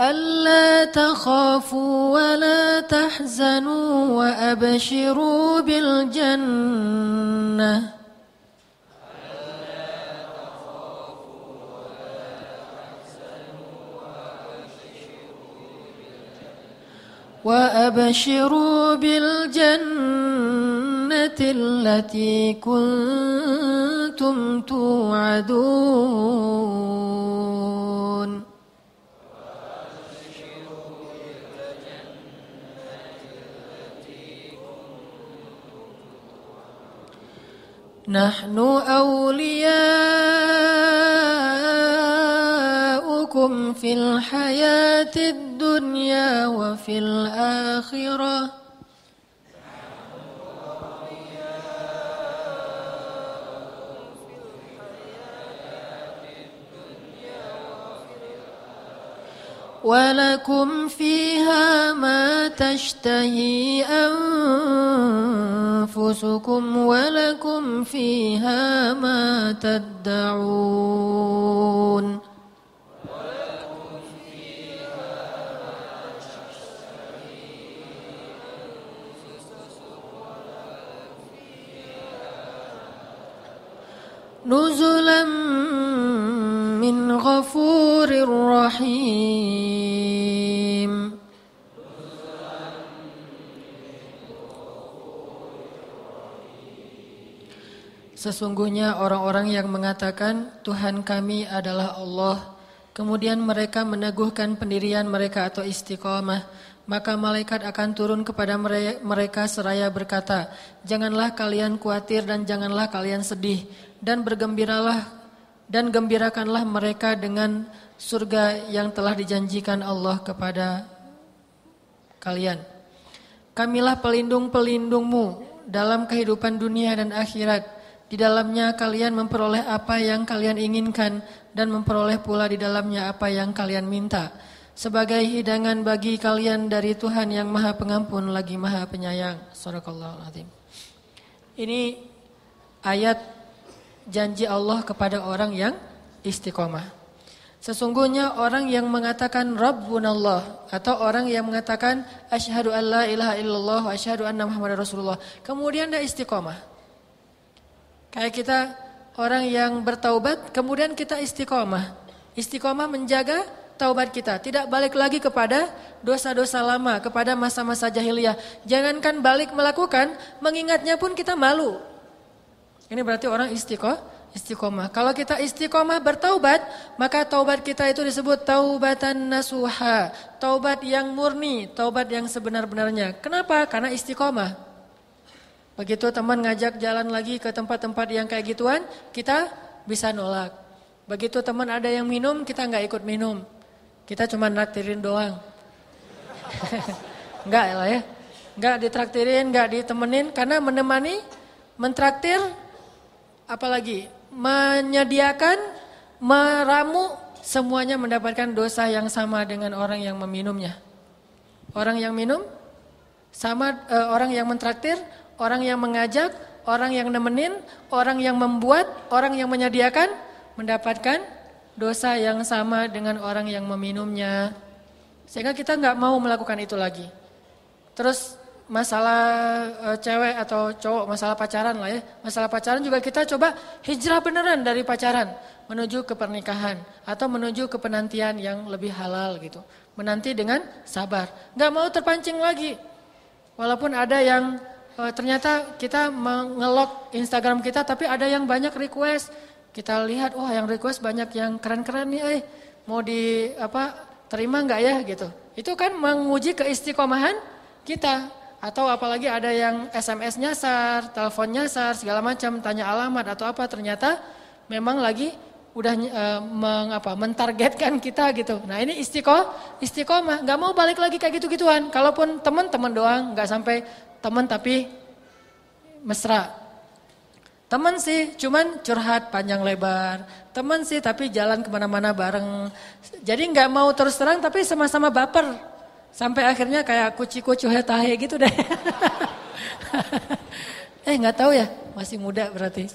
ألا تخافوا ولا تحزنوا وأبشروا بالجنة. وأبشروا بالجنة التي كنتم توعدون. نحن أولياؤكم في الحياة الدنيا وفي الآخرة. ولكم فيها ما تشتهي أنفسكم ولكم فيها ما تدعون نزلا من غفور رحيم Sesungguhnya orang-orang yang mengatakan Tuhan kami adalah Allah Kemudian mereka meneguhkan pendirian mereka atau istiqamah Maka malaikat akan turun kepada mereka seraya berkata Janganlah kalian khawatir dan janganlah kalian sedih Dan bergembiralah dan gembirakanlah mereka dengan surga yang telah dijanjikan Allah kepada kalian Kamilah pelindung-pelindungmu dalam kehidupan dunia dan akhirat di dalamnya kalian memperoleh apa yang kalian inginkan dan memperoleh pula di dalamnya apa yang kalian minta. Sebagai hidangan bagi kalian dari Tuhan yang maha pengampun lagi maha penyayang. Azim. Ini ayat janji Allah kepada orang yang istiqomah. Sesungguhnya orang yang mengatakan Rabbunallah atau orang yang mengatakan asyhadu alla ilaha illallah wa asyhadu anna muhammadar rasulullah kemudian dia istiqomah Kayak kita orang yang bertaubat kemudian kita istiqomah. Istiqomah menjaga taubat kita, tidak balik lagi kepada dosa-dosa lama, kepada masa-masa jahiliyah. Jangankan balik melakukan, mengingatnya pun kita malu. Ini berarti orang istiqomah, Istiqomah. Kalau kita istiqomah bertaubat, maka taubat kita itu disebut taubatan nasuha. Taubat yang murni, taubat yang sebenar-benarnya. Kenapa? Karena istiqomah. Begitu teman ngajak jalan lagi ke tempat-tempat yang kayak gituan, kita bisa nolak. Begitu teman ada yang minum, kita nggak ikut minum. Kita cuma naktirin doang. Enggak lah ya. Enggak ditraktirin, enggak ditemenin karena menemani, mentraktir apalagi menyediakan, meramu, semuanya mendapatkan dosa yang sama dengan orang yang meminumnya. Orang yang minum sama e, orang yang mentraktir, orang yang mengajak, orang yang nemenin, orang yang membuat, orang yang menyediakan mendapatkan dosa yang sama dengan orang yang meminumnya. Sehingga kita nggak mau melakukan itu lagi. Terus masalah e, cewek atau cowok, masalah pacaran lah ya. Masalah pacaran juga kita coba hijrah beneran dari pacaran menuju ke pernikahan atau menuju ke penantian yang lebih halal gitu. Menanti dengan sabar. Gak mau terpancing lagi. Walaupun ada yang e, ternyata kita mengelok Instagram kita tapi ada yang banyak request. Kita lihat wah yang request banyak yang keren-keren nih eh. Mau di apa terima nggak ya gitu. Itu kan menguji keistiqomahan kita atau apalagi ada yang SMS nyasar, telepon nyasar, segala macam, tanya alamat atau apa, ternyata memang lagi udah e, mengapa mentargetkan kita gitu. Nah ini istiqomah, istiqomah, nggak mau balik lagi kayak gitu-gituan. Kalaupun teman-teman doang, nggak sampai teman tapi mesra. Teman sih, cuman curhat panjang lebar. Teman sih tapi jalan ke mana-mana bareng. Jadi nggak mau terus terang tapi sama-sama baper. Sampai akhirnya kayak kuci-kucu hetahe gitu deh. eh nggak tahu ya, masih muda berarti.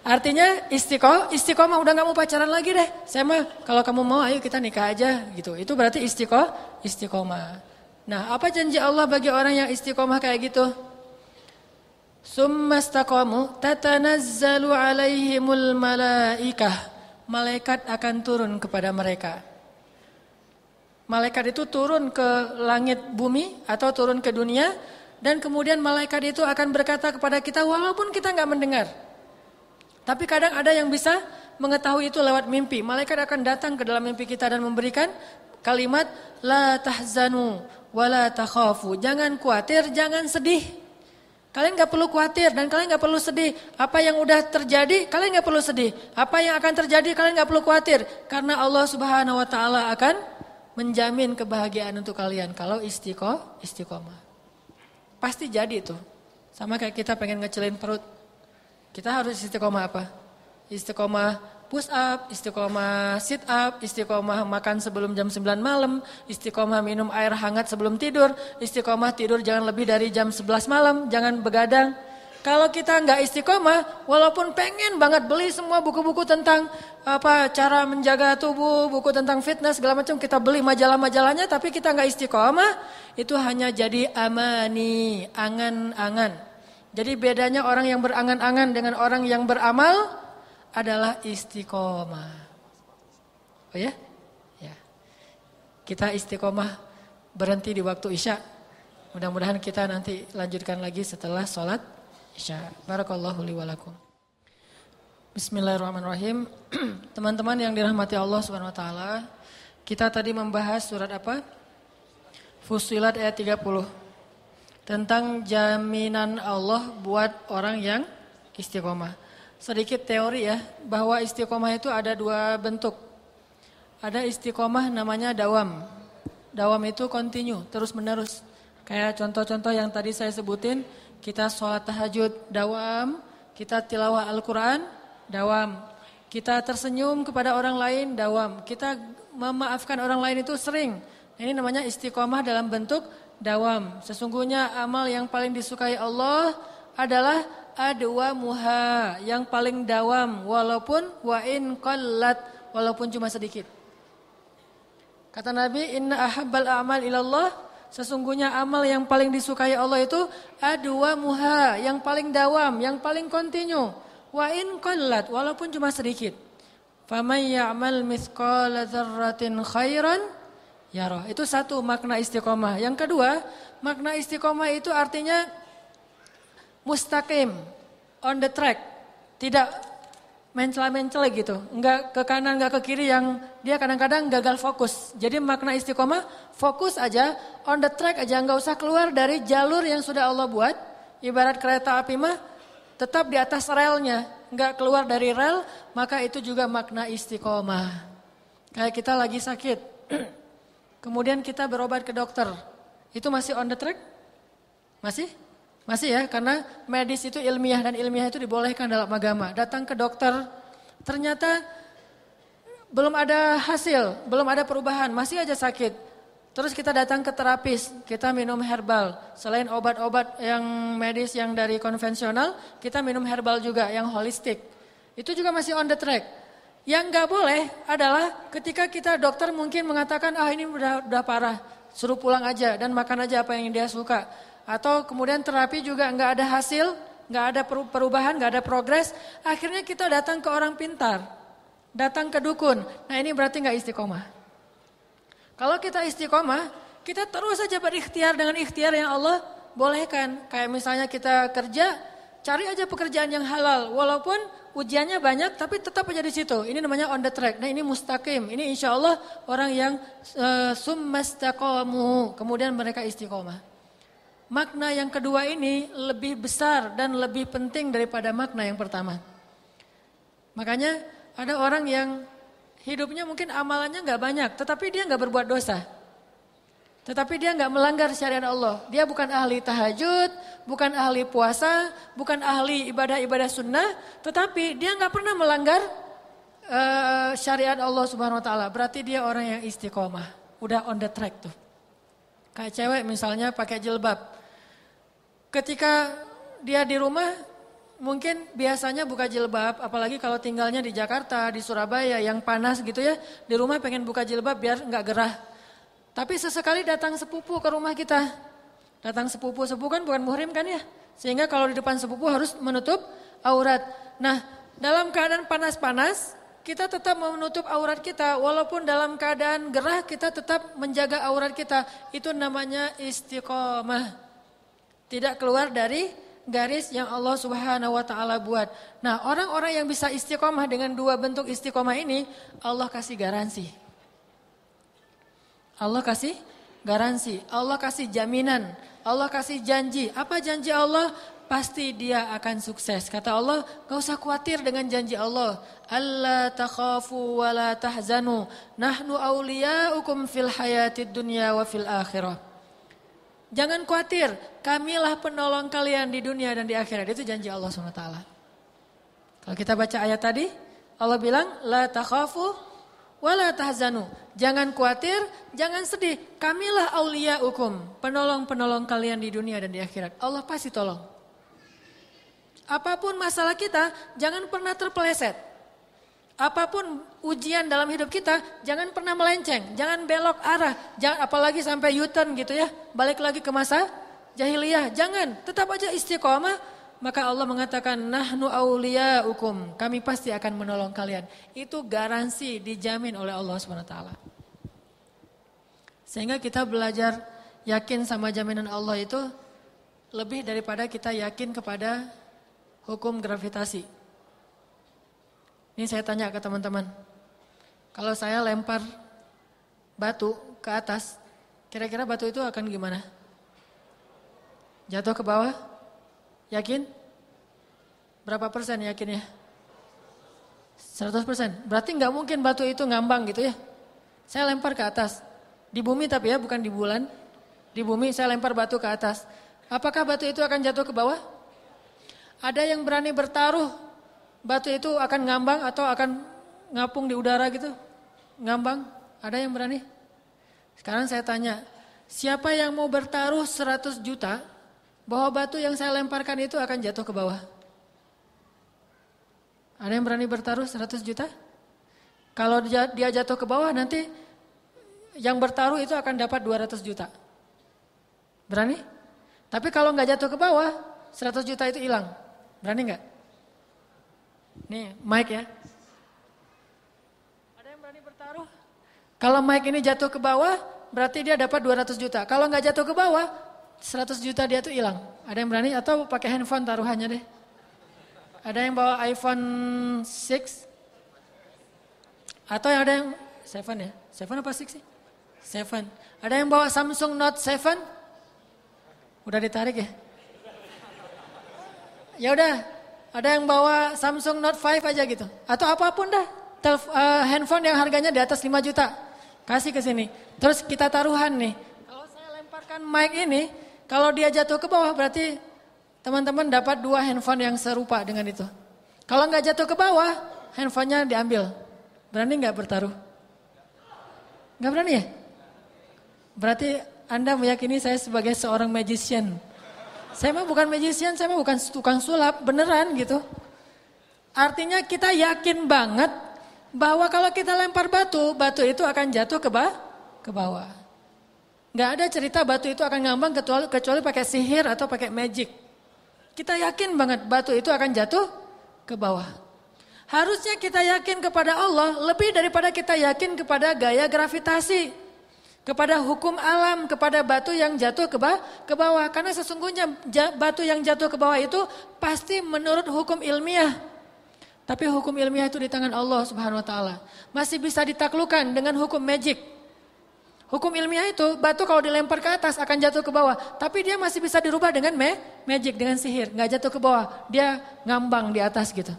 Artinya istiqomah, istiqomah udah nggak mau pacaran lagi deh. Saya mah kalau kamu mau ayo kita nikah aja gitu. Itu berarti istiqomah, istiqomah. Nah, apa janji Allah bagi orang yang istiqomah kayak gitu? Summa istaqamu tatanazzalu alaihimul malaikah. Malaikat akan turun kepada mereka malaikat itu turun ke langit bumi atau turun ke dunia dan kemudian malaikat itu akan berkata kepada kita walaupun kita nggak mendengar. Tapi kadang ada yang bisa mengetahui itu lewat mimpi. Malaikat akan datang ke dalam mimpi kita dan memberikan kalimat la tahzanu wala takhafu. Jangan khawatir, jangan sedih. Kalian nggak perlu khawatir dan kalian nggak perlu sedih. Apa yang udah terjadi, kalian nggak perlu sedih. Apa yang akan terjadi, kalian nggak perlu khawatir. Karena Allah Subhanahu Wa Taala akan menjamin kebahagiaan untuk kalian kalau istiqo, istiqomah. Pasti jadi itu. Sama kayak kita pengen ngecelin perut. Kita harus istiqomah apa? Istiqomah push up, istiqomah sit up, istiqomah makan sebelum jam 9 malam, istiqomah minum air hangat sebelum tidur, istiqomah tidur jangan lebih dari jam 11 malam, jangan begadang. Kalau kita nggak istiqomah, walaupun pengen banget beli semua buku-buku tentang apa cara menjaga tubuh, buku tentang fitness segala macam kita beli majalah-majalahnya, tapi kita nggak istiqomah, itu hanya jadi amani, angan-angan. Jadi bedanya orang yang berangan-angan dengan orang yang beramal adalah istiqomah. Oh ya? Ya. Kita istiqomah berhenti di waktu isya. Mudah-mudahan kita nanti lanjutkan lagi setelah sholat Isya. Barakallahu. Bismillahirrahmanirrahim. Teman-teman yang dirahmati Allah Subhanahu wa taala, kita tadi membahas surat apa? Fusilat ayat 30. Tentang jaminan Allah buat orang yang istiqomah. Sedikit teori ya, bahwa istiqomah itu ada dua bentuk. Ada istiqomah namanya dawam. Dawam itu continue, terus menerus. Kayak contoh-contoh yang tadi saya sebutin, kita sholat tahajud dawam, kita tilawah Al-Quran dawam, kita tersenyum kepada orang lain dawam, kita memaafkan orang lain itu sering. Ini namanya istiqomah dalam bentuk dawam. Sesungguhnya amal yang paling disukai Allah adalah adwa muha yang paling dawam walaupun wa in qallat walaupun cuma sedikit. Kata Nabi inna ahabbal a'mal ilallah Sesungguhnya amal yang paling disukai Allah itu adwa muha, yang paling dawam, yang paling kontinu. Wa in qallat, walaupun cuma sedikit. Faman ya'mal mithqala dzarratin khairan yarah. Itu satu makna istiqomah. Yang kedua, makna istiqomah itu artinya mustaqim, on the track. Tidak mencela-mencela gitu. Enggak ke kanan, enggak ke kiri yang dia kadang-kadang gagal fokus. Jadi makna istiqomah, fokus aja, on the track aja, enggak usah keluar dari jalur yang sudah Allah buat. Ibarat kereta api mah tetap di atas relnya, enggak keluar dari rel, maka itu juga makna istiqomah. Kayak kita lagi sakit, kemudian kita berobat ke dokter, itu masih on the track? Masih? Masih ya, karena medis itu ilmiah dan ilmiah itu dibolehkan dalam agama. Datang ke dokter, ternyata belum ada hasil, belum ada perubahan, masih aja sakit. Terus kita datang ke terapis, kita minum herbal. Selain obat-obat yang medis yang dari konvensional, kita minum herbal juga yang holistik. Itu juga masih on the track. Yang nggak boleh adalah ketika kita dokter mungkin mengatakan ah ini udah udah parah, suruh pulang aja dan makan aja apa yang dia suka. Atau kemudian terapi juga nggak ada hasil, nggak ada perubahan, nggak ada progres. Akhirnya kita datang ke orang pintar, datang ke dukun. Nah ini berarti nggak istiqomah. Kalau kita istiqomah, kita terus saja berikhtiar dengan ikhtiar yang Allah bolehkan. Kayak misalnya kita kerja, cari aja pekerjaan yang halal. Walaupun ujiannya banyak, tapi tetap aja di situ. Ini namanya on the track. Nah ini mustaqim. Ini insya Allah orang yang uh, summastaqamu. Kemudian mereka istiqomah. Makna yang kedua ini lebih besar dan lebih penting daripada makna yang pertama. Makanya ada orang yang hidupnya mungkin amalannya nggak banyak, tetapi dia nggak berbuat dosa. Tetapi dia nggak melanggar syariat Allah. Dia bukan ahli tahajud, bukan ahli puasa, bukan ahli ibadah-ibadah sunnah, tetapi dia nggak pernah melanggar uh, syariat Allah Subhanahu Wa Taala. Berarti dia orang yang istiqomah, udah on the track tuh. Kayak cewek misalnya pakai jilbab, Ketika dia di rumah mungkin biasanya buka jilbab, apalagi kalau tinggalnya di Jakarta, di Surabaya yang panas gitu ya, di rumah pengen buka jilbab biar nggak gerah. Tapi sesekali datang sepupu ke rumah kita, datang sepupu sepupu kan bukan muhrim kan ya, sehingga kalau di depan sepupu harus menutup aurat. Nah dalam keadaan panas-panas kita tetap menutup aurat kita, walaupun dalam keadaan gerah kita tetap menjaga aurat kita. Itu namanya istiqomah. Tidak keluar dari garis yang Allah Subhanahu wa taala buat. Nah, orang-orang yang bisa istiqomah dengan dua bentuk istiqomah ini, Allah kasih garansi. Allah kasih garansi, Allah kasih jaminan, Allah kasih janji. Apa janji Allah? Pasti dia akan sukses. Kata Allah, gak usah khawatir dengan janji Allah. Allah takhafu wa la tahzanu. Nahnu awliya'ukum fil hayatid dunya wa fil akhirah. Jangan khawatir, kamilah penolong kalian di dunia dan di akhirat. Itu janji Allah SWT. Kalau kita baca ayat tadi, Allah bilang, La takhafu wa la tahzanu. Jangan khawatir, jangan sedih. Kamilah aulia hukum, penolong-penolong kalian di dunia dan di akhirat. Allah pasti tolong. Apa pun masalah kita, jangan pernah terpeleset. Apa pun ujian dalam hidup kita, jangan pernah melenceng, jangan belok arah, jangan apalagi sampai U-turn gitu ya, balik lagi ke masa jahiliyah. Jangan, tetap aja istiqomah. Maka Allah mengatakan nahnu hukum, kami pasti akan menolong kalian. Itu garansi dijamin oleh Allah SWT. Sehingga kita belajar yakin sama jaminan Allah itu lebih daripada kita yakin kepada hukum gravitasi. Ini saya tanya ke teman-teman. Kalau saya lempar batu ke atas, kira-kira batu itu akan gimana? Jatuh ke bawah? Yakin? Berapa persen yakinnya? 100 persen. Berarti nggak mungkin batu itu ngambang gitu ya. Saya lempar ke atas. Di bumi tapi ya, bukan di bulan. Di bumi saya lempar batu ke atas. Apakah batu itu akan jatuh ke bawah? Ada yang berani bertaruh batu itu akan ngambang atau akan ngapung di udara gitu? Ngambang? Ada yang berani? Sekarang saya tanya, siapa yang mau bertaruh 100 juta bahwa batu yang saya lemparkan itu akan jatuh ke bawah? Ada yang berani bertaruh 100 juta? Kalau dia jatuh ke bawah nanti yang bertaruh itu akan dapat 200 juta. Berani? Tapi kalau nggak jatuh ke bawah, 100 juta itu hilang. Berani nggak? Nih, mic ya. Ada yang berani bertaruh? Kalau mic ini jatuh ke bawah, berarti dia dapat 200 juta. Kalau nggak jatuh ke bawah, 100 juta dia tuh hilang. Ada yang berani atau pakai handphone taruhannya deh? Ada yang bawa iPhone 6? Atau yang ada yang 7 ya? 7 apa 6 sih? 7. Ada yang bawa Samsung Note 7? Udah ditarik ya? Ya udah, ada yang bawa Samsung Note 5 aja gitu. Atau apa pun dah. Telf, uh, handphone yang harganya di atas 5 juta. Kasih ke sini. Terus kita taruhan nih. Kalau saya lemparkan mic ini, kalau dia jatuh ke bawah berarti teman-teman dapat dua handphone yang serupa dengan itu. Kalau nggak jatuh ke bawah, handphonenya diambil. Berani nggak bertaruh? Nggak berani ya? Berarti Anda meyakini saya sebagai seorang magician. Saya mah bukan magician, saya mah bukan tukang sulap, beneran gitu. Artinya kita yakin banget bahwa kalau kita lempar batu, batu itu akan jatuh ke, bawah, ke bawah. Gak ada cerita batu itu akan ngambang kecuali, kecuali pakai sihir atau pakai magic. Kita yakin banget batu itu akan jatuh ke bawah. Harusnya kita yakin kepada Allah lebih daripada kita yakin kepada gaya gravitasi kepada hukum alam, kepada batu yang jatuh ke bawah, ke bawah. Karena sesungguhnya batu yang jatuh ke bawah itu pasti menurut hukum ilmiah. Tapi hukum ilmiah itu di tangan Allah Subhanahu wa taala. Masih bisa ditaklukkan dengan hukum magic. Hukum ilmiah itu batu kalau dilempar ke atas akan jatuh ke bawah, tapi dia masih bisa dirubah dengan me magic dengan sihir, nggak jatuh ke bawah, dia ngambang di atas gitu.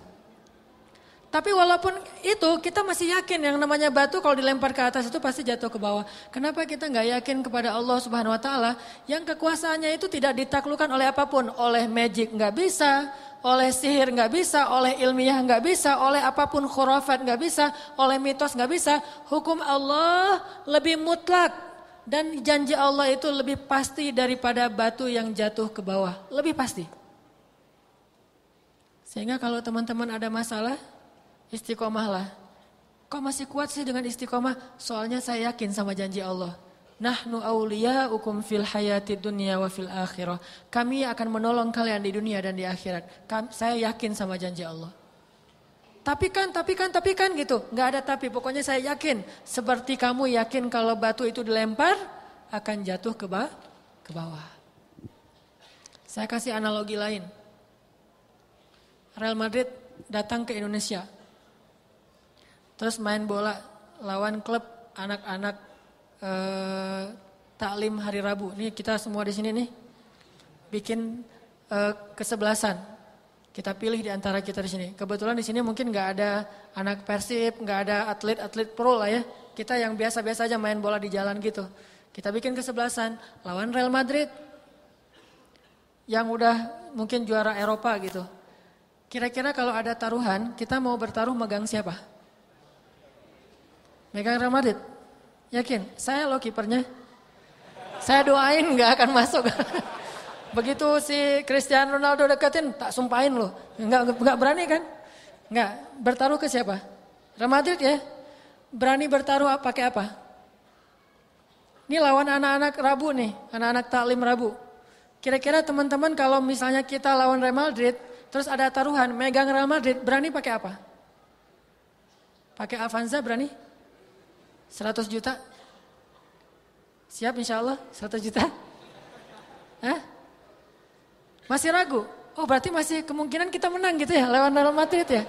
Tapi walaupun itu kita masih yakin yang namanya batu kalau dilempar ke atas itu pasti jatuh ke bawah. Kenapa kita nggak yakin kepada Allah Subhanahu Wa Taala yang kekuasaannya itu tidak ditaklukkan oleh apa pun, oleh magic nggak bisa, oleh sihir nggak bisa, oleh ilmiah nggak bisa, oleh apa pun khurafat nggak bisa, oleh mitos nggak bisa. Hukum Allah lebih mutlak dan janji Allah itu lebih pasti daripada batu yang jatuh ke bawah, lebih pasti. Sehingga kalau teman-teman ada masalah, Istiqomahlah. Kok masih kuat sih dengan istiqomah? Soalnya saya yakin sama janji Allah. Nahnu ukum fil hayati dunia wa fil akhirah. Kami akan menolong kalian di dunia dan di akhirat. saya yakin sama janji Allah. Tapi kan, tapi kan, tapi kan gitu. Gak ada tapi, pokoknya saya yakin. Seperti kamu yakin kalau batu itu dilempar, akan jatuh ke, bawah, ke bawah. Saya kasih analogi lain. Real Madrid datang ke Indonesia terus main bola lawan klub anak-anak eh, taklim hari Rabu. Nih kita semua di sini nih bikin eh, kesebelasan. Kita pilih di antara kita di sini. Kebetulan di sini mungkin nggak ada anak Persib, nggak ada atlet-atlet pro lah ya. Kita yang biasa-biasa aja main bola di jalan gitu. Kita bikin kesebelasan lawan Real Madrid yang udah mungkin juara Eropa gitu. Kira-kira kalau ada taruhan, kita mau bertaruh megang siapa? Megang Real Madrid? Yakin? Saya loh kipernya. Saya doain nggak akan masuk. Begitu si Cristiano Ronaldo deketin, tak sumpahin loh. Nggak, nggak berani kan? Nggak. Bertaruh ke siapa? Real Madrid ya? Berani bertaruh pakai apa? Ini lawan anak-anak Rabu nih, anak-anak taklim Rabu. Kira-kira teman-teman kalau misalnya kita lawan Real Madrid, terus ada taruhan, megang Real Madrid, berani pakai apa? Pakai Avanza berani? 100 juta? Siap insya Allah 100 juta? Hah? Masih ragu? Oh berarti masih kemungkinan kita menang gitu ya lawan Real Madrid ya?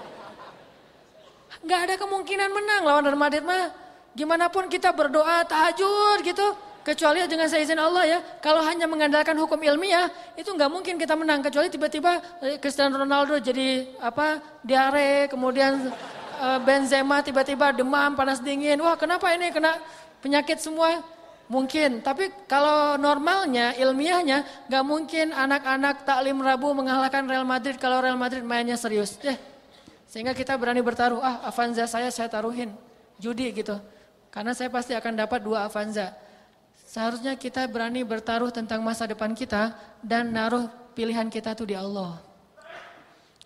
Gak ada kemungkinan menang lawan Real Madrid mah. Gimana pun kita berdoa tahajud gitu. Kecuali dengan seizin Allah ya. Kalau hanya mengandalkan hukum ilmiah itu nggak mungkin kita menang. Kecuali tiba-tiba eh, Cristiano Ronaldo jadi apa diare kemudian Benzema tiba-tiba demam, panas dingin. Wah kenapa ini kena penyakit semua? Mungkin, tapi kalau normalnya, ilmiahnya, gak mungkin anak-anak taklim Rabu mengalahkan Real Madrid kalau Real Madrid mainnya serius. Eh, sehingga kita berani bertaruh, ah Avanza saya saya taruhin, judi gitu. Karena saya pasti akan dapat dua Avanza. Seharusnya kita berani bertaruh tentang masa depan kita dan naruh pilihan kita tuh di Allah.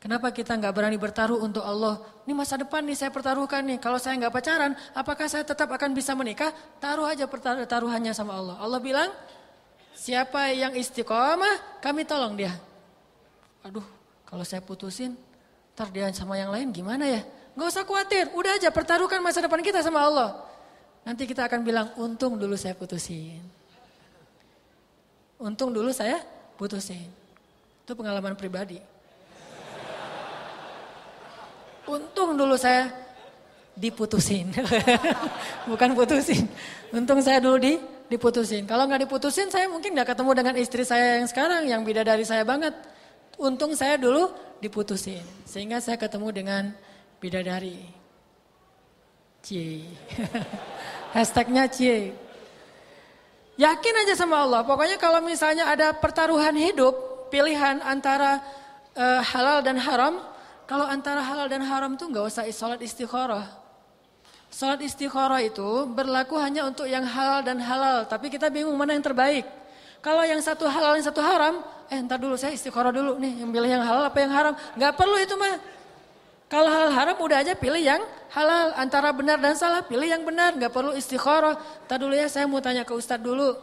Kenapa kita nggak berani bertaruh untuk Allah? Ini masa depan nih saya pertaruhkan nih. Kalau saya nggak pacaran, apakah saya tetap akan bisa menikah? Taruh aja taruhannya sama Allah. Allah bilang, siapa yang istiqomah, kami tolong dia. Aduh, kalau saya putusin, ntar dia sama yang lain gimana ya? Gak usah khawatir, udah aja pertaruhkan masa depan kita sama Allah. Nanti kita akan bilang, untung dulu saya putusin. Untung dulu saya putusin. Itu pengalaman pribadi. Untung dulu saya diputusin. Bukan putusin. Untung saya dulu di diputusin. Kalau nggak diputusin saya mungkin nggak ketemu dengan istri saya yang sekarang yang bidadari saya banget. Untung saya dulu diputusin. Sehingga saya ketemu dengan bidadari. Cie. Hashtagnya cie. Yakin aja sama Allah. Pokoknya kalau misalnya ada pertaruhan hidup, pilihan antara uh, halal dan haram, kalau antara halal dan haram tuh nggak usah sholat istikharah. Sholat istikharah itu berlaku hanya untuk yang halal dan halal, tapi kita bingung mana yang terbaik. Kalau yang satu halal yang satu haram, eh ntar dulu saya istikharah dulu nih, yang pilih yang halal apa yang haram. Nggak perlu itu mah. Kalau halal haram udah aja pilih yang halal. Antara benar dan salah pilih yang benar. Nggak perlu istikharah. Ntar dulu ya saya mau tanya ke Ustadz dulu.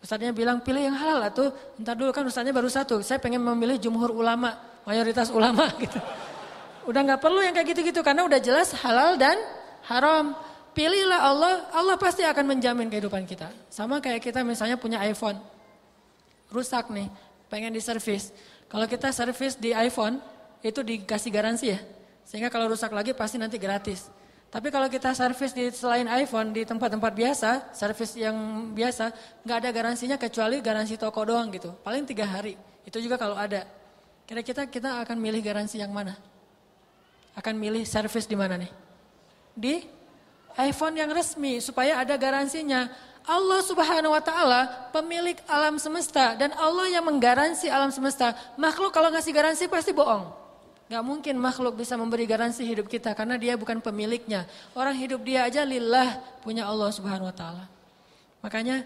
Ustadznya bilang pilih yang halal atau ntar dulu kan Ustadznya baru satu. Saya pengen memilih jumhur ulama, mayoritas ulama gitu. Udah nggak perlu yang kayak gitu-gitu karena udah jelas halal dan haram. Pilihlah Allah, Allah pasti akan menjamin kehidupan kita. Sama kayak kita misalnya punya iPhone. Rusak nih, pengen diservis. Kalau kita servis di iPhone, itu dikasih garansi ya. Sehingga kalau rusak lagi pasti nanti gratis. Tapi kalau kita servis di selain iPhone di tempat-tempat biasa, servis yang biasa, nggak ada garansinya kecuali garansi toko doang gitu. Paling tiga hari. Itu juga kalau ada. Kira-kira kita akan milih garansi yang mana? Akan milih servis di mana nih? Di iPhone yang resmi supaya ada garansinya. Allah Subhanahu wa taala pemilik alam semesta dan Allah yang menggaransi alam semesta. Makhluk kalau ngasih garansi pasti bohong. Gak mungkin makhluk bisa memberi garansi hidup kita karena dia bukan pemiliknya. Orang hidup dia aja lillah punya Allah Subhanahu wa taala. Makanya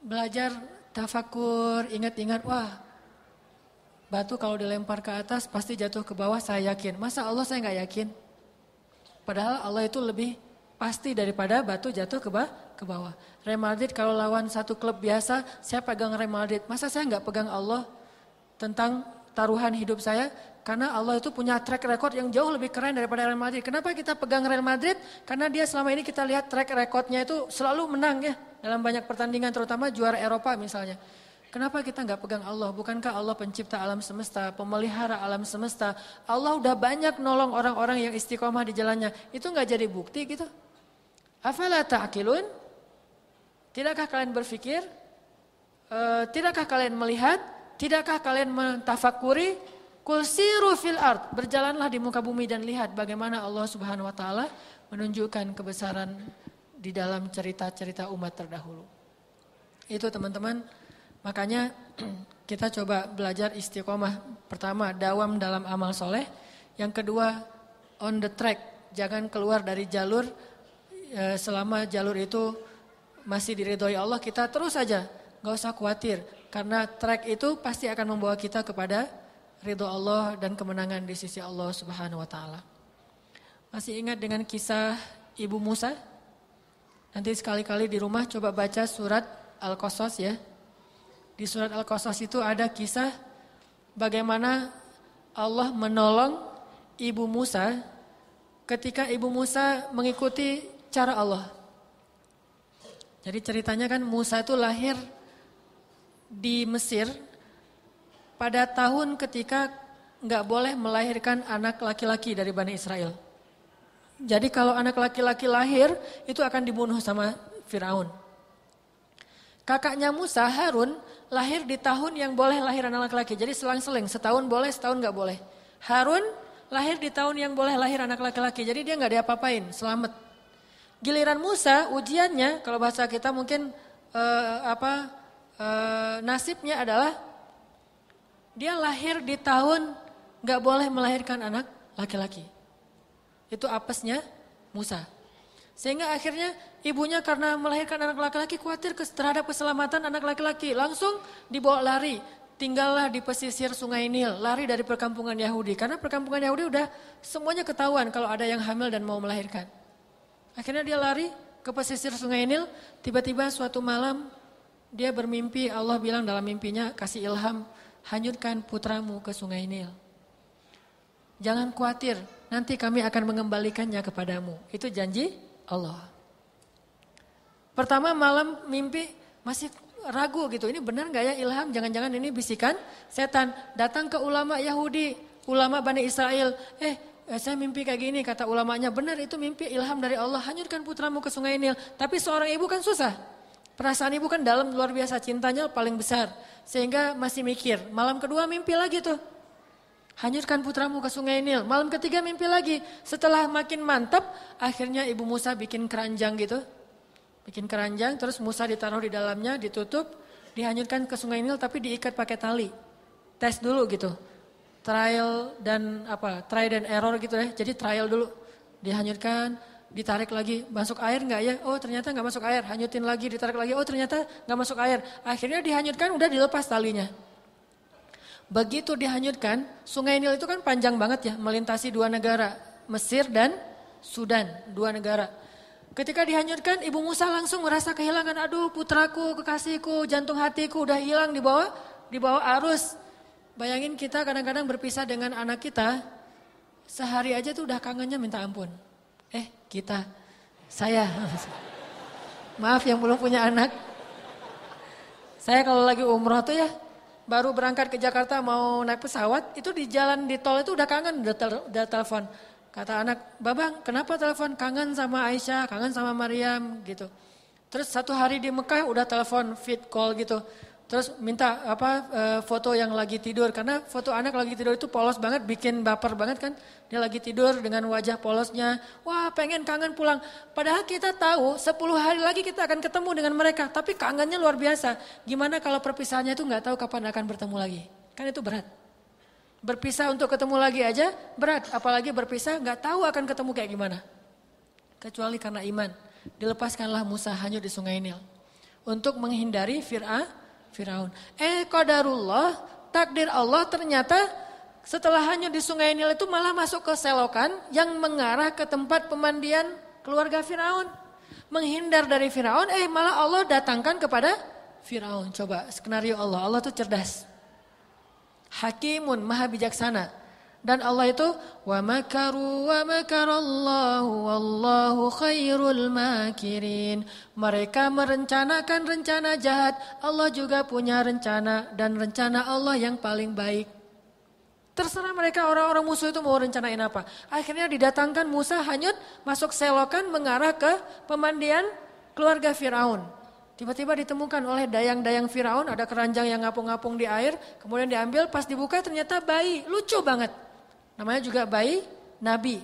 belajar tafakur, ingat-ingat wah Batu kalau dilempar ke atas pasti jatuh ke bawah saya yakin. Masa Allah saya nggak yakin? Padahal Allah itu lebih pasti daripada batu jatuh ke, bawah, ke bawah. Real Madrid kalau lawan satu klub biasa, saya pegang Real Madrid. Masa saya nggak pegang Allah tentang taruhan hidup saya? Karena Allah itu punya track record yang jauh lebih keren daripada Real Madrid. Kenapa kita pegang Real Madrid? Karena dia selama ini kita lihat track recordnya itu selalu menang ya. Dalam banyak pertandingan terutama juara Eropa misalnya. Kenapa kita nggak pegang Allah? Bukankah Allah pencipta alam semesta, pemelihara alam semesta? Allah udah banyak nolong orang-orang yang istiqomah di jalannya. Itu nggak jadi bukti gitu? Afala ta'qilun? Tidakkah kalian berpikir? E, tidakkah kalian melihat? Tidakkah kalian mentafakuri? Kulsiru fil art. Berjalanlah di muka bumi dan lihat bagaimana Allah Subhanahu wa taala menunjukkan kebesaran di dalam cerita-cerita umat terdahulu. Itu teman-teman Makanya kita coba belajar istiqomah. Pertama, dawam dalam amal soleh. Yang kedua, on the track. Jangan keluar dari jalur e, selama jalur itu masih diridhoi Allah. Kita terus saja, nggak usah khawatir. Karena track itu pasti akan membawa kita kepada ridho Allah dan kemenangan di sisi Allah Subhanahu Wa Taala. Masih ingat dengan kisah Ibu Musa? Nanti sekali-kali di rumah coba baca surat Al-Qasas ya. Di surat Al-Qasas itu ada kisah bagaimana Allah menolong ibu Musa ketika ibu Musa mengikuti cara Allah. Jadi ceritanya kan Musa itu lahir di Mesir pada tahun ketika nggak boleh melahirkan anak laki-laki dari Bani Israel. Jadi kalau anak laki-laki lahir itu akan dibunuh sama Firaun. Kakaknya Musa, Harun, lahir di tahun yang boleh lahir anak laki-laki. Jadi selang-seling, setahun boleh, setahun nggak boleh. Harun lahir di tahun yang boleh lahir anak laki-laki. Jadi dia nggak diapa-apain, selamat. Giliran Musa, ujiannya, kalau bahasa kita mungkin uh, apa uh, nasibnya adalah dia lahir di tahun nggak boleh melahirkan anak laki-laki. Itu apesnya Musa. Sehingga akhirnya ibunya karena melahirkan anak laki-laki khawatir terhadap keselamatan anak laki-laki. Langsung dibawa lari. Tinggallah di pesisir sungai Nil, lari dari perkampungan Yahudi. Karena perkampungan Yahudi udah semuanya ketahuan kalau ada yang hamil dan mau melahirkan. Akhirnya dia lari ke pesisir sungai Nil. Tiba-tiba suatu malam dia bermimpi, Allah bilang dalam mimpinya kasih ilham, hanyutkan putramu ke sungai Nil. Jangan khawatir, nanti kami akan mengembalikannya kepadamu. Itu janji Allah. Pertama malam mimpi masih ragu gitu. Ini benar nggak ya ilham? Jangan-jangan ini bisikan setan. Datang ke ulama Yahudi, ulama Bani Israel. Eh eh, saya mimpi kayak gini kata ulamanya benar itu mimpi ilham dari Allah hanyutkan putramu ke sungai Nil. Tapi seorang ibu kan susah. Perasaan ibu kan dalam luar biasa cintanya paling besar sehingga masih mikir. Malam kedua mimpi lagi tuh. Hanyutkan putramu ke sungai Nil. Malam ketiga mimpi lagi. Setelah makin mantap, akhirnya ibu Musa bikin keranjang gitu. Bikin keranjang, terus Musa ditaruh di dalamnya, ditutup, dihanyutkan ke sungai Nil tapi diikat pakai tali. Tes dulu gitu trial dan apa try dan error gitu ya. Jadi trial dulu dihanyutkan, ditarik lagi masuk air nggak ya? Oh ternyata nggak masuk air. Hanyutin lagi, ditarik lagi. Oh ternyata nggak masuk air. Akhirnya dihanyutkan udah dilepas talinya. Begitu dihanyutkan, Sungai Nil itu kan panjang banget ya, melintasi dua negara, Mesir dan Sudan, dua negara. Ketika dihanyutkan, Ibu Musa langsung merasa kehilangan, aduh putraku, kekasihku, jantung hatiku udah hilang di bawah di bawah arus. Bayangin kita kadang-kadang berpisah dengan anak kita, sehari aja tuh udah kangennya minta ampun. Eh kita, saya, maaf yang belum punya anak. Saya kalau lagi umroh tuh ya, baru berangkat ke Jakarta mau naik pesawat, itu di jalan di tol itu udah kangen, udah, tel, udah telepon. Kata anak, babang kenapa telepon kangen sama Aisyah, kangen sama Maryam gitu. Terus satu hari di Mekah udah telepon fit call gitu. Terus minta apa e, foto yang lagi tidur karena foto anak lagi tidur itu polos banget, bikin baper banget kan. Dia lagi tidur dengan wajah polosnya. Wah, pengen kangen pulang. Padahal kita tahu 10 hari lagi kita akan ketemu dengan mereka, tapi kangennya luar biasa. Gimana kalau perpisahannya itu nggak tahu kapan akan bertemu lagi? Kan itu berat. Berpisah untuk ketemu lagi aja berat, apalagi berpisah nggak tahu akan ketemu kayak gimana. Kecuali karena iman. Dilepaskanlah Musa hanya di sungai Nil. Untuk menghindari Fir'aun Firaun. Eh qadarullah, takdir Allah ternyata setelah hanya di sungai Nil itu malah masuk ke selokan yang mengarah ke tempat pemandian keluarga Firaun. Menghindar dari Firaun, eh malah Allah datangkan kepada Firaun. Coba skenario Allah, Allah tuh cerdas. Hakimun, maha bijaksana. Dan Allah itu wa makaru wa makarallahu wallahu khairul makirin. Mereka merencanakan rencana jahat, Allah juga punya rencana dan rencana Allah yang paling baik. Terserah mereka orang-orang musuh itu mau rencanain apa. Akhirnya didatangkan Musa hanyut masuk selokan mengarah ke pemandian keluarga Firaun. Tiba-tiba ditemukan oleh dayang-dayang Firaun ada keranjang yang ngapung-ngapung di air, kemudian diambil pas dibuka ternyata bayi, lucu banget. Namanya juga bayi nabi,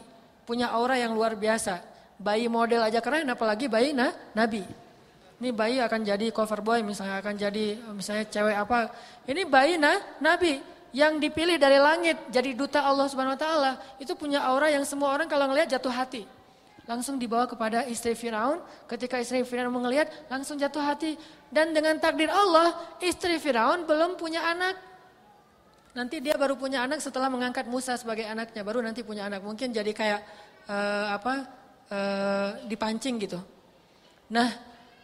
punya aura yang luar biasa. Bayi model aja keren apalagi bayi nah, nabi. Ini bayi akan jadi cover boy misalnya akan jadi misalnya cewek apa. Ini bayi nah, nabi yang dipilih dari langit jadi duta Allah Subhanahu wa taala. Itu punya aura yang semua orang kalau ngelihat jatuh hati. Langsung dibawa kepada istri Firaun. Ketika istri Firaun melihat langsung jatuh hati dan dengan takdir Allah istri Firaun belum punya anak. Nanti dia baru punya anak setelah mengangkat Musa sebagai anaknya, baru nanti punya anak. Mungkin jadi kayak uh, apa uh, dipancing gitu. Nah,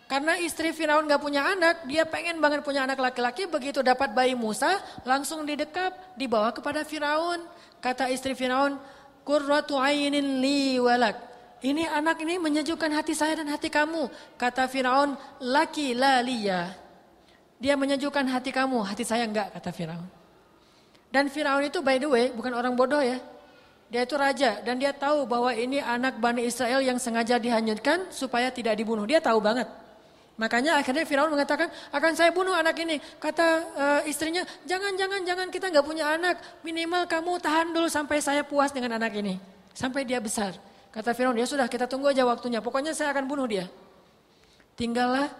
karena istri Firaun gak punya anak, dia pengen banget punya anak laki-laki. Begitu dapat bayi Musa, langsung didekap, dibawa kepada Firaun. Kata istri Firaun, Qurratu ainin li walak. Ini anak ini menyejukkan hati saya dan hati kamu. Kata Firaun, laki la liya. Dia menyejukkan hati kamu, hati saya enggak, kata Firaun. Dan Firaun itu by the way bukan orang bodoh ya. Dia itu raja dan dia tahu bahwa ini anak Bani Israel yang sengaja dihanyutkan supaya tidak dibunuh. Dia tahu banget. Makanya akhirnya Firaun mengatakan akan saya bunuh anak ini. Kata uh, istrinya jangan jangan jangan kita nggak punya anak. Minimal kamu tahan dulu sampai saya puas dengan anak ini. Sampai dia besar. Kata Firaun ya sudah kita tunggu aja waktunya. Pokoknya saya akan bunuh dia. Tinggallah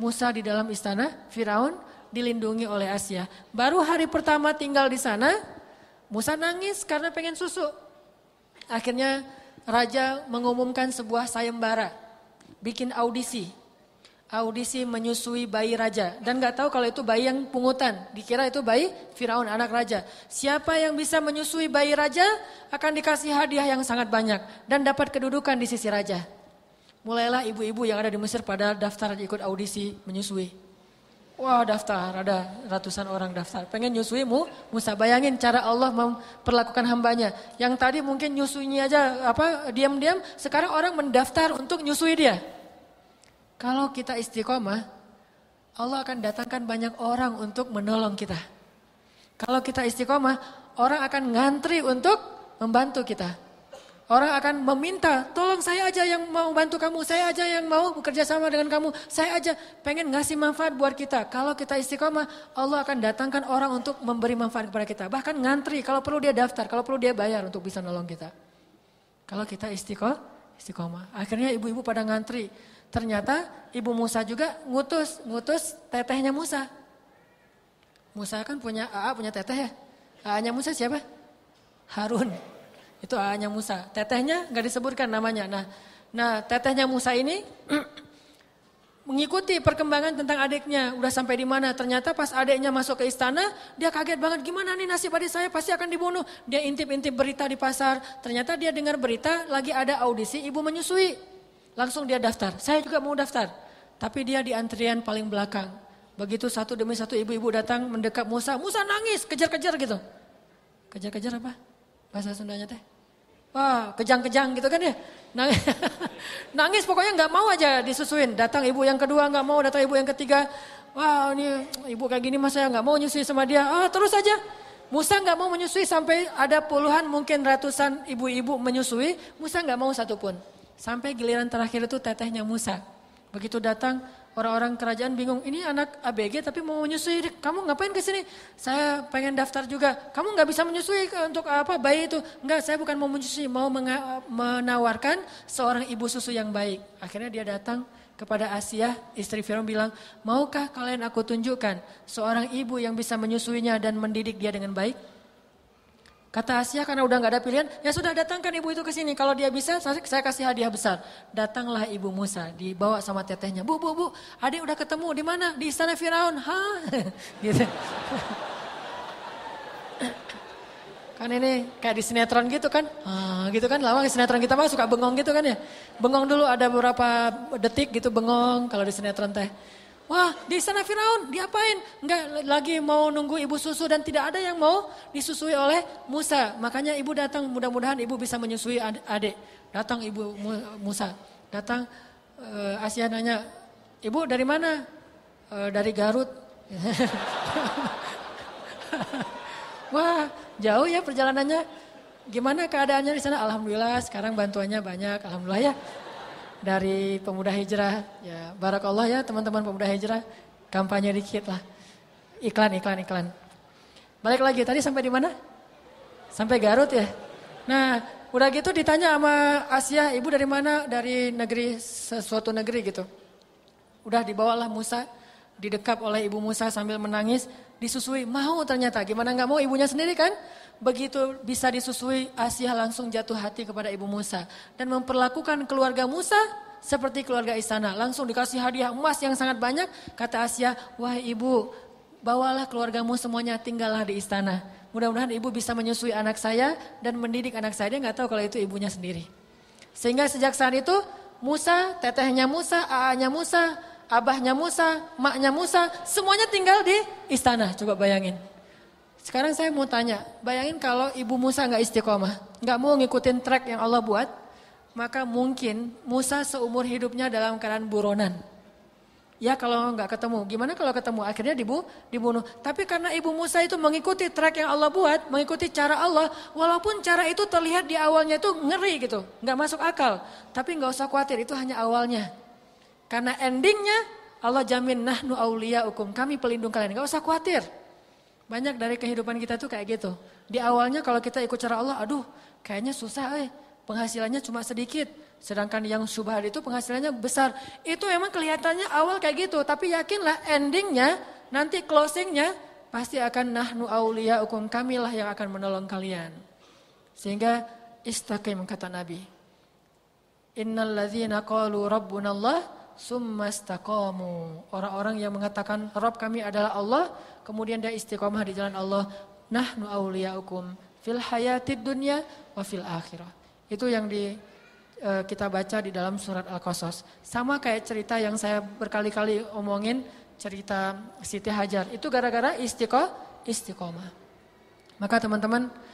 Musa di dalam istana Firaun dilindungi oleh Asia. Baru hari pertama tinggal di sana, Musa nangis karena pengen susu. Akhirnya raja mengumumkan sebuah sayembara, bikin audisi. Audisi menyusui bayi raja dan nggak tahu kalau itu bayi yang pungutan, dikira itu bayi Firaun anak raja. Siapa yang bisa menyusui bayi raja akan dikasih hadiah yang sangat banyak dan dapat kedudukan di sisi raja. Mulailah ibu-ibu yang ada di Mesir pada daftar ikut audisi menyusui. Wah daftar, ada ratusan orang daftar. Pengen nyusui mu, Musa bayangin cara Allah memperlakukan hambanya. Yang tadi mungkin nyusuinya aja apa diam-diam, sekarang orang mendaftar untuk nyusui dia. Kalau kita istiqomah, Allah akan datangkan banyak orang untuk menolong kita. Kalau kita istiqomah, orang akan ngantri untuk membantu kita. Orang akan meminta, tolong saya aja yang mau bantu kamu, saya aja yang mau bekerja sama dengan kamu, saya aja pengen ngasih manfaat buat kita. Kalau kita istiqomah, Allah akan datangkan orang untuk memberi manfaat kepada kita. Bahkan ngantri, kalau perlu dia daftar, kalau perlu dia bayar untuk bisa nolong kita. Kalau kita istiqomah, istiqomah. Akhirnya ibu-ibu pada ngantri. Ternyata ibu Musa juga ngutus, ngutus tetehnya Musa. Musa kan punya AA, punya teteh ya. AA-nya Musa siapa? Harun. Itu A-nya Musa. Tetehnya nggak disebutkan namanya. Nah, nah tetehnya Musa ini mengikuti perkembangan tentang adiknya. Udah sampai di mana? Ternyata pas adiknya masuk ke istana, dia kaget banget. Gimana nih nasib adik saya? Pasti akan dibunuh. Dia intip-intip berita di pasar. Ternyata dia dengar berita lagi ada audisi ibu menyusui. Langsung dia daftar. Saya juga mau daftar. Tapi dia di antrian paling belakang. Begitu satu demi satu ibu-ibu datang mendekat Musa. Musa nangis, kejar-kejar gitu. Kejar-kejar apa? Bahasa Sundanya teh? Wah, kejang-kejang gitu kan ya. Nangis, nangis pokoknya nggak mau aja disusuin. Datang ibu yang kedua nggak mau, datang ibu yang ketiga. Wah ini ibu kayak gini mas saya nggak mau nyusui sama dia. Ah terus aja. Musa nggak mau menyusui sampai ada puluhan mungkin ratusan ibu-ibu menyusui. Musa nggak mau satupun. Sampai giliran terakhir itu tetehnya Musa. Begitu datang Orang-orang kerajaan bingung, ini anak ABG tapi mau menyusui, kamu ngapain ke sini? Saya pengen daftar juga. Kamu nggak bisa menyusui untuk apa bayi itu? Enggak, saya bukan mau menyusui, mau menawarkan seorang ibu susu yang baik. Akhirnya dia datang kepada Asia, istri Firaun bilang, maukah kalian aku tunjukkan seorang ibu yang bisa menyusuinya dan mendidik dia dengan baik? Kata Asia karena udah nggak ada pilihan, ya sudah datangkan ibu itu ke sini. Kalau dia bisa, saya, kasih hadiah besar. Datanglah ibu Musa, dibawa sama tetehnya. Bu, bu, bu, adik udah ketemu di mana? Di istana Firaun. Hah? gitu. kan ini kayak di sinetron gitu kan, ah, gitu kan. Lama sinetron kita mah suka bengong gitu kan ya. Bengong dulu ada beberapa detik gitu bengong kalau di sinetron teh. Wah di sana Firaun diapain? Enggak lagi mau nunggu ibu susu dan tidak ada yang mau disusui oleh Musa. Makanya ibu datang mudah-mudahan ibu bisa menyusui adik. Datang ibu Musa. Datang uh, Asia nanya, ibu dari mana? Uh, dari Garut. Wah jauh ya perjalanannya. Gimana keadaannya di sana? Alhamdulillah sekarang bantuannya banyak. Alhamdulillah ya dari pemuda hijrah. Ya, barakallah ya teman-teman pemuda hijrah. Kampanye dikit lah. Iklan, iklan, iklan. Balik lagi, tadi sampai di mana? Sampai Garut ya. Nah, udah gitu ditanya sama Asia, ibu dari mana? Dari negeri, sesuatu negeri gitu. Udah dibawalah Musa, didekap oleh ibu Musa sambil menangis, disusui. Mau ternyata, gimana nggak mau ibunya sendiri kan? begitu bisa disusui Asia langsung jatuh hati kepada ibu Musa dan memperlakukan keluarga Musa seperti keluarga istana. Langsung dikasih hadiah emas yang sangat banyak. Kata Asia, wah ibu bawalah keluargamu semuanya tinggallah di istana. Mudah-mudahan ibu bisa menyusui anak saya dan mendidik anak saya. Dia nggak tahu kalau itu ibunya sendiri. Sehingga sejak saat itu Musa, tetehnya Musa, aanya Musa, abahnya Musa, maknya Musa, semuanya tinggal di istana. Coba bayangin. Sekarang saya mau tanya, bayangin kalau ibu Musa nggak istiqomah, nggak mau ngikutin track yang Allah buat, maka mungkin Musa seumur hidupnya dalam keadaan buronan. Ya kalau nggak ketemu, gimana kalau ketemu? Akhirnya dibu, dibunuh. Tapi karena ibu Musa itu mengikuti track yang Allah buat, mengikuti cara Allah, walaupun cara itu terlihat di awalnya itu ngeri gitu, nggak masuk akal. Tapi nggak usah khawatir, itu hanya awalnya. Karena endingnya Allah jamin nahnu aulia hukum, kami pelindung kalian, nggak usah khawatir. Banyak dari kehidupan kita tuh kayak gitu. Di awalnya kalau kita ikut cara Allah, aduh kayaknya susah eh. Penghasilannya cuma sedikit. Sedangkan yang subhat itu penghasilannya besar. Itu memang kelihatannya awal kayak gitu. Tapi yakinlah endingnya, nanti closingnya pasti akan nahnu ukum kamilah yang akan menolong kalian. Sehingga istaqim kata Nabi. Innal ladzina qalu rabbunallah summa istaqamu. Orang-orang yang mengatakan Rabb kami adalah Allah, kemudian dia istiqomah di jalan Allah. Nahnu auliyaukum fil hayatid dunya wa fil akhirah. Itu yang di uh, kita baca di dalam surat Al-Qasas. Sama kayak cerita yang saya berkali-kali omongin cerita Siti Hajar. Itu gara-gara istiqomah, istiqomah. Maka teman-teman,